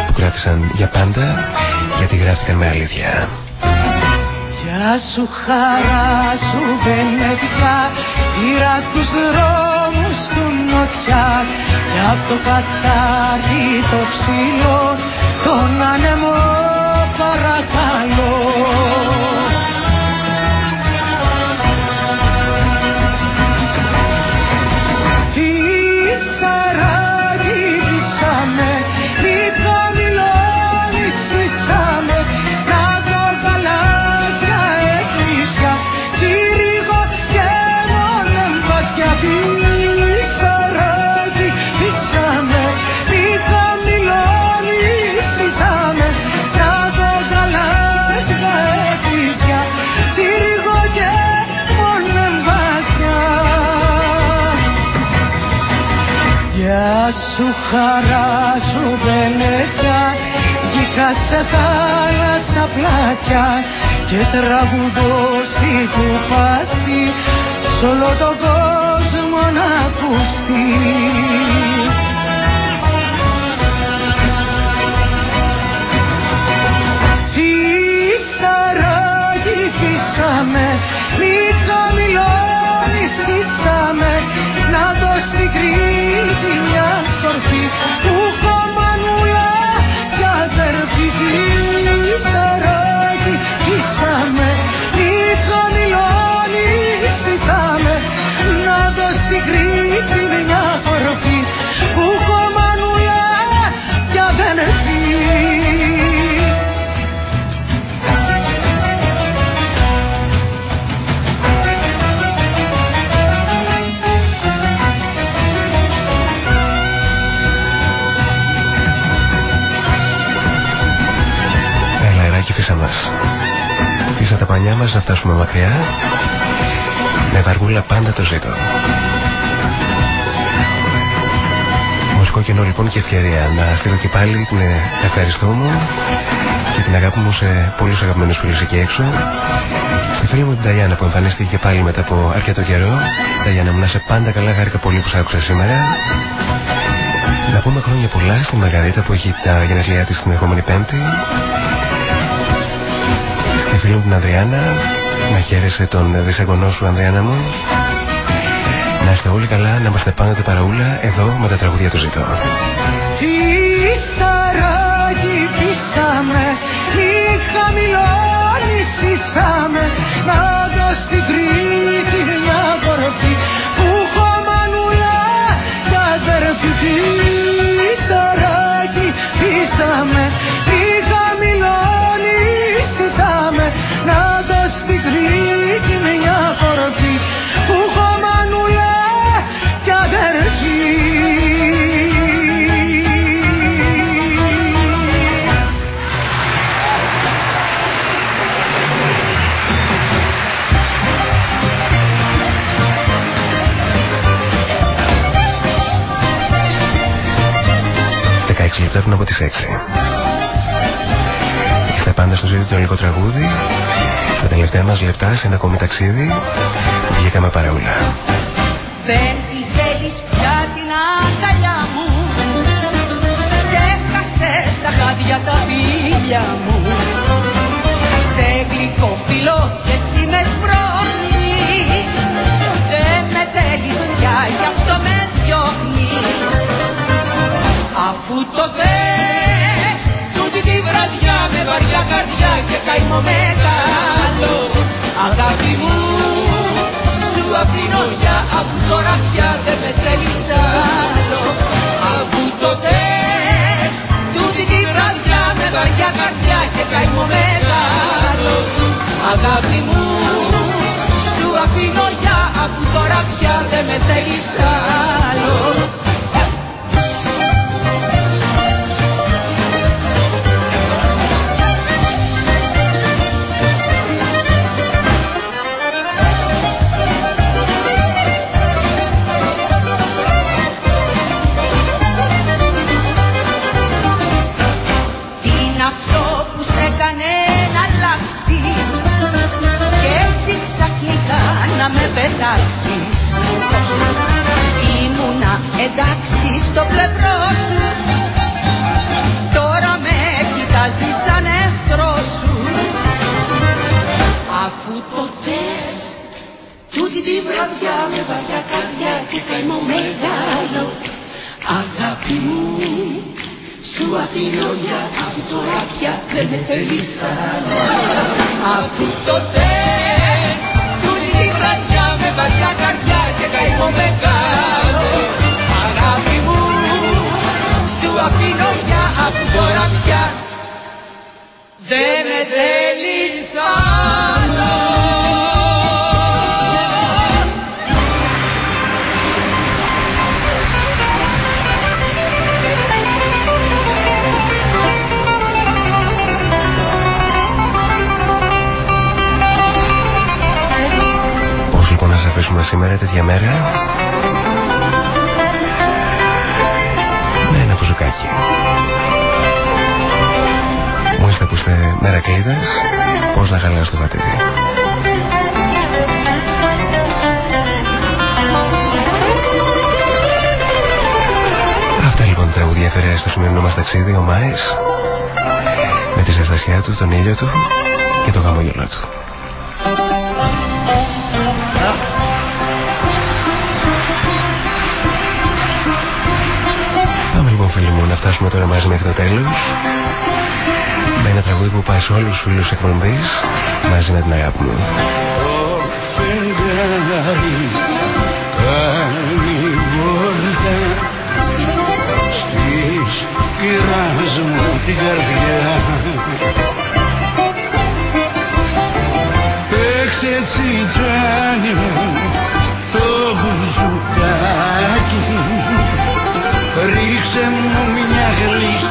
που κράτησαν για πάντα γιατί γράφτηκαν με αλήθεια. Γεια σου χαρά σου Βενετιά Πήρα τους δρόμους του νοτιά Και απ' το κατάρτι το ψηλό Τον άνεμο χαρά σου βελέτια Γήκα σε θάλασσα πλάτια και τραγουδώ στη κουπάστη σ' όλο τον κόσμο να ακουστεί. Φυσαράκι φύσαμε, μη χαμηλώνεις φύσαμε να το στην Κρήτη μια κορφή που Έλα αεράκι φύσα μας. Φύσα τα πανιά μας να φτάσουμε μακριά. Με βαργούλα πάντα το ζήτω. Ως κόκκινο λοιπόν και ευκαιρία. Να στείλω και πάλι την ευχαριστώ μου και την αγάπη μου σε πολλούς αγαπημένους φίλους εκεί έξω. Στη φίλη μου την Ταγιάννα που εμφανίστηκε και πάλι μετά από αρκετό καιρό. Ταγιάννα μου να είσαι πάντα καλά, χάρηκα πολύ που σ' άκουσα σήμερα. Να πούμε χρόνια πολλά στη Μαργαρίτα που έχει τα γενέθλιά της την ερχόμενη Πέμπτη. Στη φίλη μου την Ανδριάννα, να χαίρεσαι τον δισεγγονό σου Ανδριάννα μου. Να είστε όλοι καλά, να είμαστε πάντοτε παραούλα εδώ με τα τραγούδια του ζητώ. Φυσαράκι φύσαμε, μη χαμηλώνεις ήσαμε Να δω στην Κρήτη Δεκαέξι λεπτά πριν από τις 6. Είστε πάντα στο ζήτητο ελληνικό τραγούδι. Στα τελευταία μας λεπτά σε ένα ακόμη ταξίδι που βγήκαμε παραούλα. Δεν τη θέλεις πια την αγκαλιά μου Ξέχασες τα χάδια τα φίλια μου Σε γλυκό φιλό και εσύ με σπρώχνεις Αφού το θες τούτη τη βραδιά με βαριά καρδιά και καημό μεγάλο Αγάπη μου σου αφήνω για αφού τώρα πια δεν με θέλεις άλλο. Αφού το θες τούτη τη βραδιά με βαριά καρδιά και καημό μεγάλο Αγάπη μου σου αφήνω για αφού τώρα πια δεν με θέλεις άλλο αφήνω για από τώρα πια δεν με θέλεις άλλο Αφού το θες τούτη τη βραδιά με βαριά καρδιά και καημό μεγάλο. Αγάπη μου σου αφήνω για από τώρα πια δεν με θέλεις σήμερα τέτοια μέρα με ένα μπουζουκάκι. Μόλις θα ακούσετε μερακλείδες, πώς να χαλάσει το βατήρι. Αυτά λοιπόν τα τραγουδία φέρε στο σημερινό μας ταξίδι ο Μάης με τη ζεστασιά του, τον ήλιο του και το χαμόγελό του. Φίλοι μου να φτάσουμε τώρα μαζί μέχρι το τέλος με ένα τραγούδι που πάει σε όλους τους φίλους εκπομπής μαζί με την αγάπη μου. Το φεγγάρι κάνει βόλτα στις κυράς μου την καρδιά Παίξε τσιτζάνι μου το μπουζουκάκι Ρίξε μου μια γλυκιά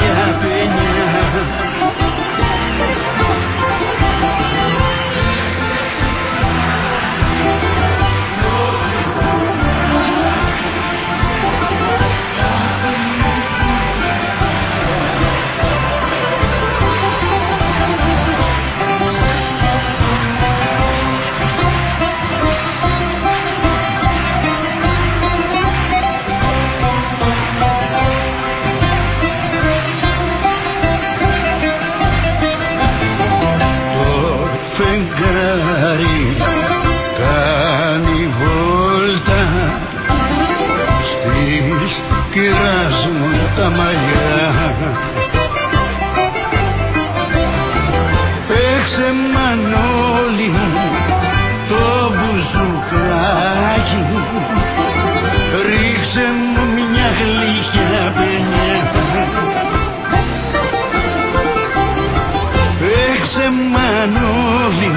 Μανώλη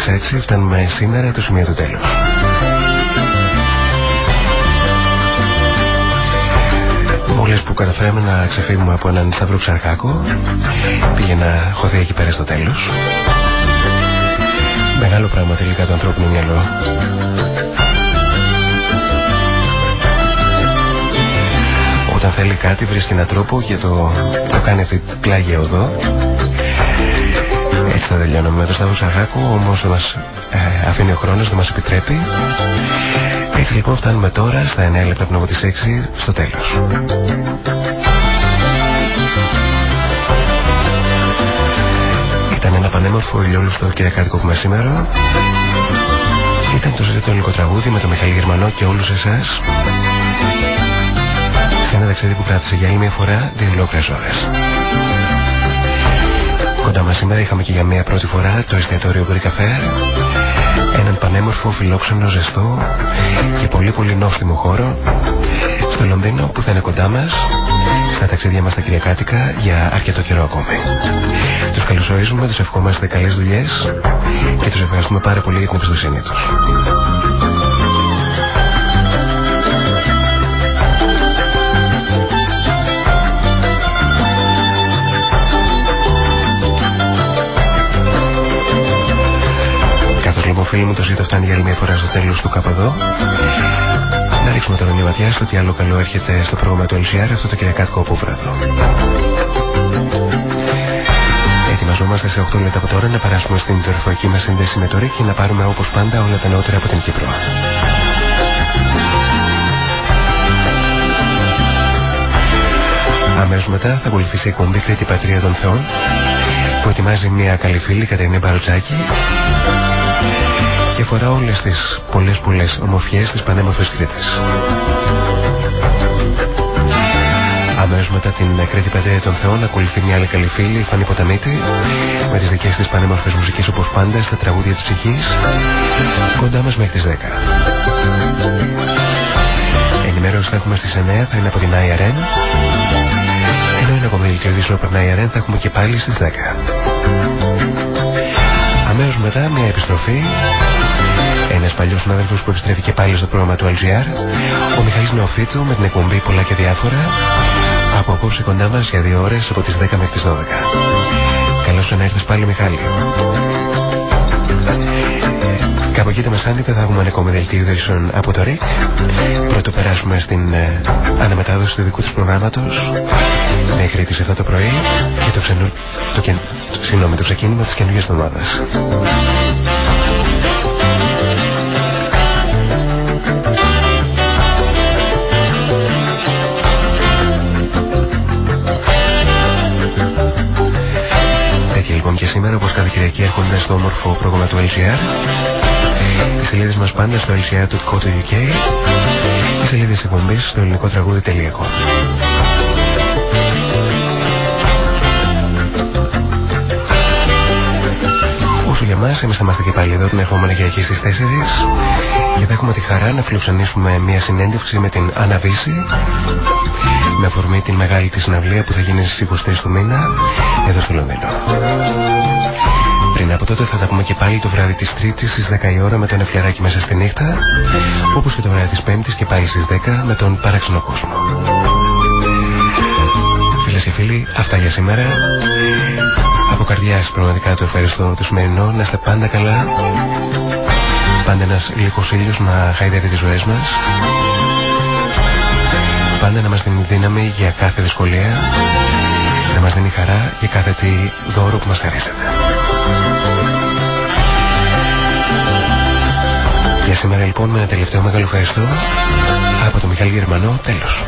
10 λεπτά πριν από τις 6 φτάνουμε σήμερα το σημείο του τέλους. Μόλις που καταφέραμε να ξεφύγουμε από έναν σταυρό ψαρχάκο πήγαινα χωθεί εκεί πέρα στο τέλος. Μεγάλο πράγμα τελικά το ανθρώπινο μυαλό. Όταν θέλει κάτι βρίσκει έναν τρόπο και το, το κάνει αυτή πλάγια οδό έτσι θα τελειώνουμε με το Σταύρο Σαγάκου, όμως δεν μας ε, αφήνει ο χρόνος, δεν μας επιτρέπει. Έτσι λοιπόν φτάνουμε τώρα στα 9 λεπτά πριν από τις 6 στο τέλος. Ήταν ένα πανέμορφο ηλιόλουστο κυριακάτικο που σήμερα. Ήταν το ζήτητο ελληνικό τραγούδι με τον Μιχαήλ Γερμανό και όλους εσάς σε ένα ταξίδι που κράτησε για άλλη μια φορά δύο ολόκληρες ώρες. Κοντά μας σήμερα είχαμε και για μία πρώτη φορά το εστιατόριο Γκρι Καφέ έναν πανέμορφο, φιλόξενο, ζεστό και πολύ πολύ νόστιμο χώρο στο Λονδίνο που θα είναι κοντά μας στα ταξίδια μας τα Κυριακάτικα για αρκετό καιρό ακόμη. Τους καλωσορίζουμε, τους ευχόμαστε καλές δουλειές και τους ευχαριστούμε πάρα πολύ για την εμπιστοσύνη τους. Φίλοι μου, το ζήτο φτάνει για άλλη μια φορά στο τέλος του κάπου Να ρίξουμε τώρα μια ματιά στο τι άλλο καλό έρχεται στο πρόγραμμα του LCR αυτό το κυριακάτικο απόβραδο. Ετοιμαζόμαστε σε 8 λεπτά από τώρα να περάσουμε στην τερφοϊκή μας σύνδεση με το ΡΙΚ και να πάρουμε όπως πάντα όλα τα νεότερα από την Κύπρο. Αμέσως μετά θα ακολουθήσει η κομπή Κρήτη Πατρία των Θεών που ετοιμάζει μια καλή φίλη Κατερίνα Μπαρουτζάκη και αφορά όλες τις πολλές πολλές ομορφιές της πανέμορφης Κρήτης. Αμέσως μετά την Κρήτη Πατέρα των Θεών ακολουθεί μια άλλη καλή φίλη, η Φανή Ποταμίτη, με τις δικές της πανέμορφες μουσικές όπως πάντα στα τραγούδια της ψυχής, κοντά μας μέχρι τις 10. Ενημέρωση θα έχουμε στις 9, θα είναι από την IRN, ενώ ένα ακόμα δελτίο από την IRN θα έχουμε και πάλι στις 10. Αμέσως μετά μια επιστροφή. Ένας παλιός συνάδελφος που επιστρέφει και πάλι στο πρόγραμμα του LGR ο Μιχαήλ Νεοφίτου με την εκπομπή πολλά και διάφορα από απόψε κοντά μας για δύο ώρες από τις 10 μέχρι τις 12 Καλώς να έρθεις πάλι Μιχάλη Κάπου εκεί το μεσάνυχτα θα έχουμε ένα ακόμη δελτίο ειδήσεων από το ΡΙΚ. Πρώτο περάσουμε στην ε, αναμετάδοση του δικού τους προγράμματος μέχρι τις 7 το πρωί και το, ξενο... το, συγγνώμη, το ξεκίνημα της καινούργιας εβδομάδας. Τέτοια λοιπόν και σήμερα όπως κάθε Κυριακή έρχονται στο όμορφο πρόγραμμα του LCR οι σελίδες μας πάντα στο lcr.co.uk οι σελίδες εκπομπής στο ελληνικό τραγούδι.com Όσο για μας, εμείς θα είμαστε και πάλι εδώ την ερχόμενη Κυριακή στις 4 και θα έχουμε τη χαρά να φιλοξενήσουμε μια συνέντευξη με την Άννα με αφορμή την μεγάλη της συναυλία που θα γίνει στις 23 του μήνα εδώ στο Λονδίνο. Πριν από τότε θα τα πούμε και πάλι το βράδυ της Τρίτης στις 10 η ώρα με τον Εφιαράκι μέσα στη νύχτα όπως και το βράδυ της Πέμπτης και πάλι στις 10 με τον Παράξενο Κόσμο. Φίλες και φίλοι, αυτά για σήμερα. Από καρδιάς πραγματικά το ευχαριστώ το σημερινό. Να είστε πάντα καλά. Πάντα ένας λίγος ήλιος να χαϊδεύει τις ζωές μας. Πάντα να μας δίνει δύναμη για κάθε δυσκολία να μας δίνει χαρά για κάθε τι δώρο που μας χαρίσατε. Για σήμερα λοιπόν με ένα τελευταίο μεγάλο ευχαριστώ από τον Μιχάλη Γερμανό τέλος.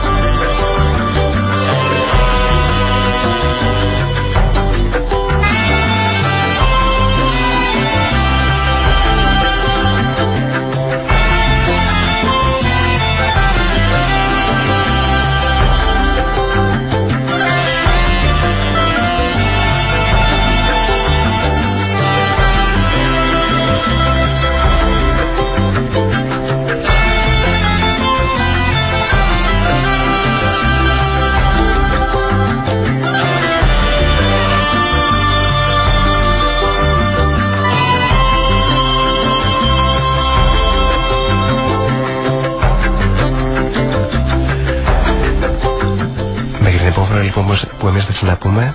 Που εμείς θα ξαναπούμε.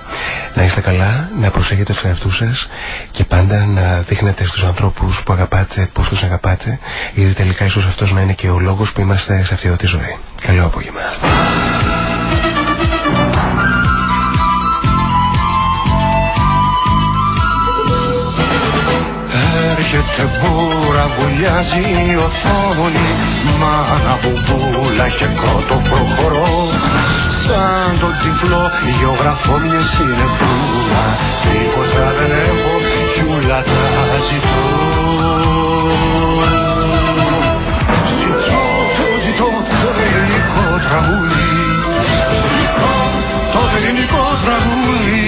Να είστε καλά, να προσέχετε τους εαυτούς σας και πάντα να δείχνετε στους ανθρώπους που αγαπάτε πώς τους αγαπάτε γιατί τελικά ίσως αυτός να είναι και ο λόγος που είμαστε σε αυτή τη ζωή. Καλό απόγευμα. Έρχεται μπούρα, βουλιάζει η οθόνη Μάνα μπουμπούλα και κότο προχωρώ Σαν τον τυφλό γεωγραφώ μια συνεφούλα. Τίποτα δεν έχω κι ούλα τα ζητώ. Ζητώ, το ζητώ το ελληνικό τραγούδι. Ζητώ το ελληνικό τραγούδι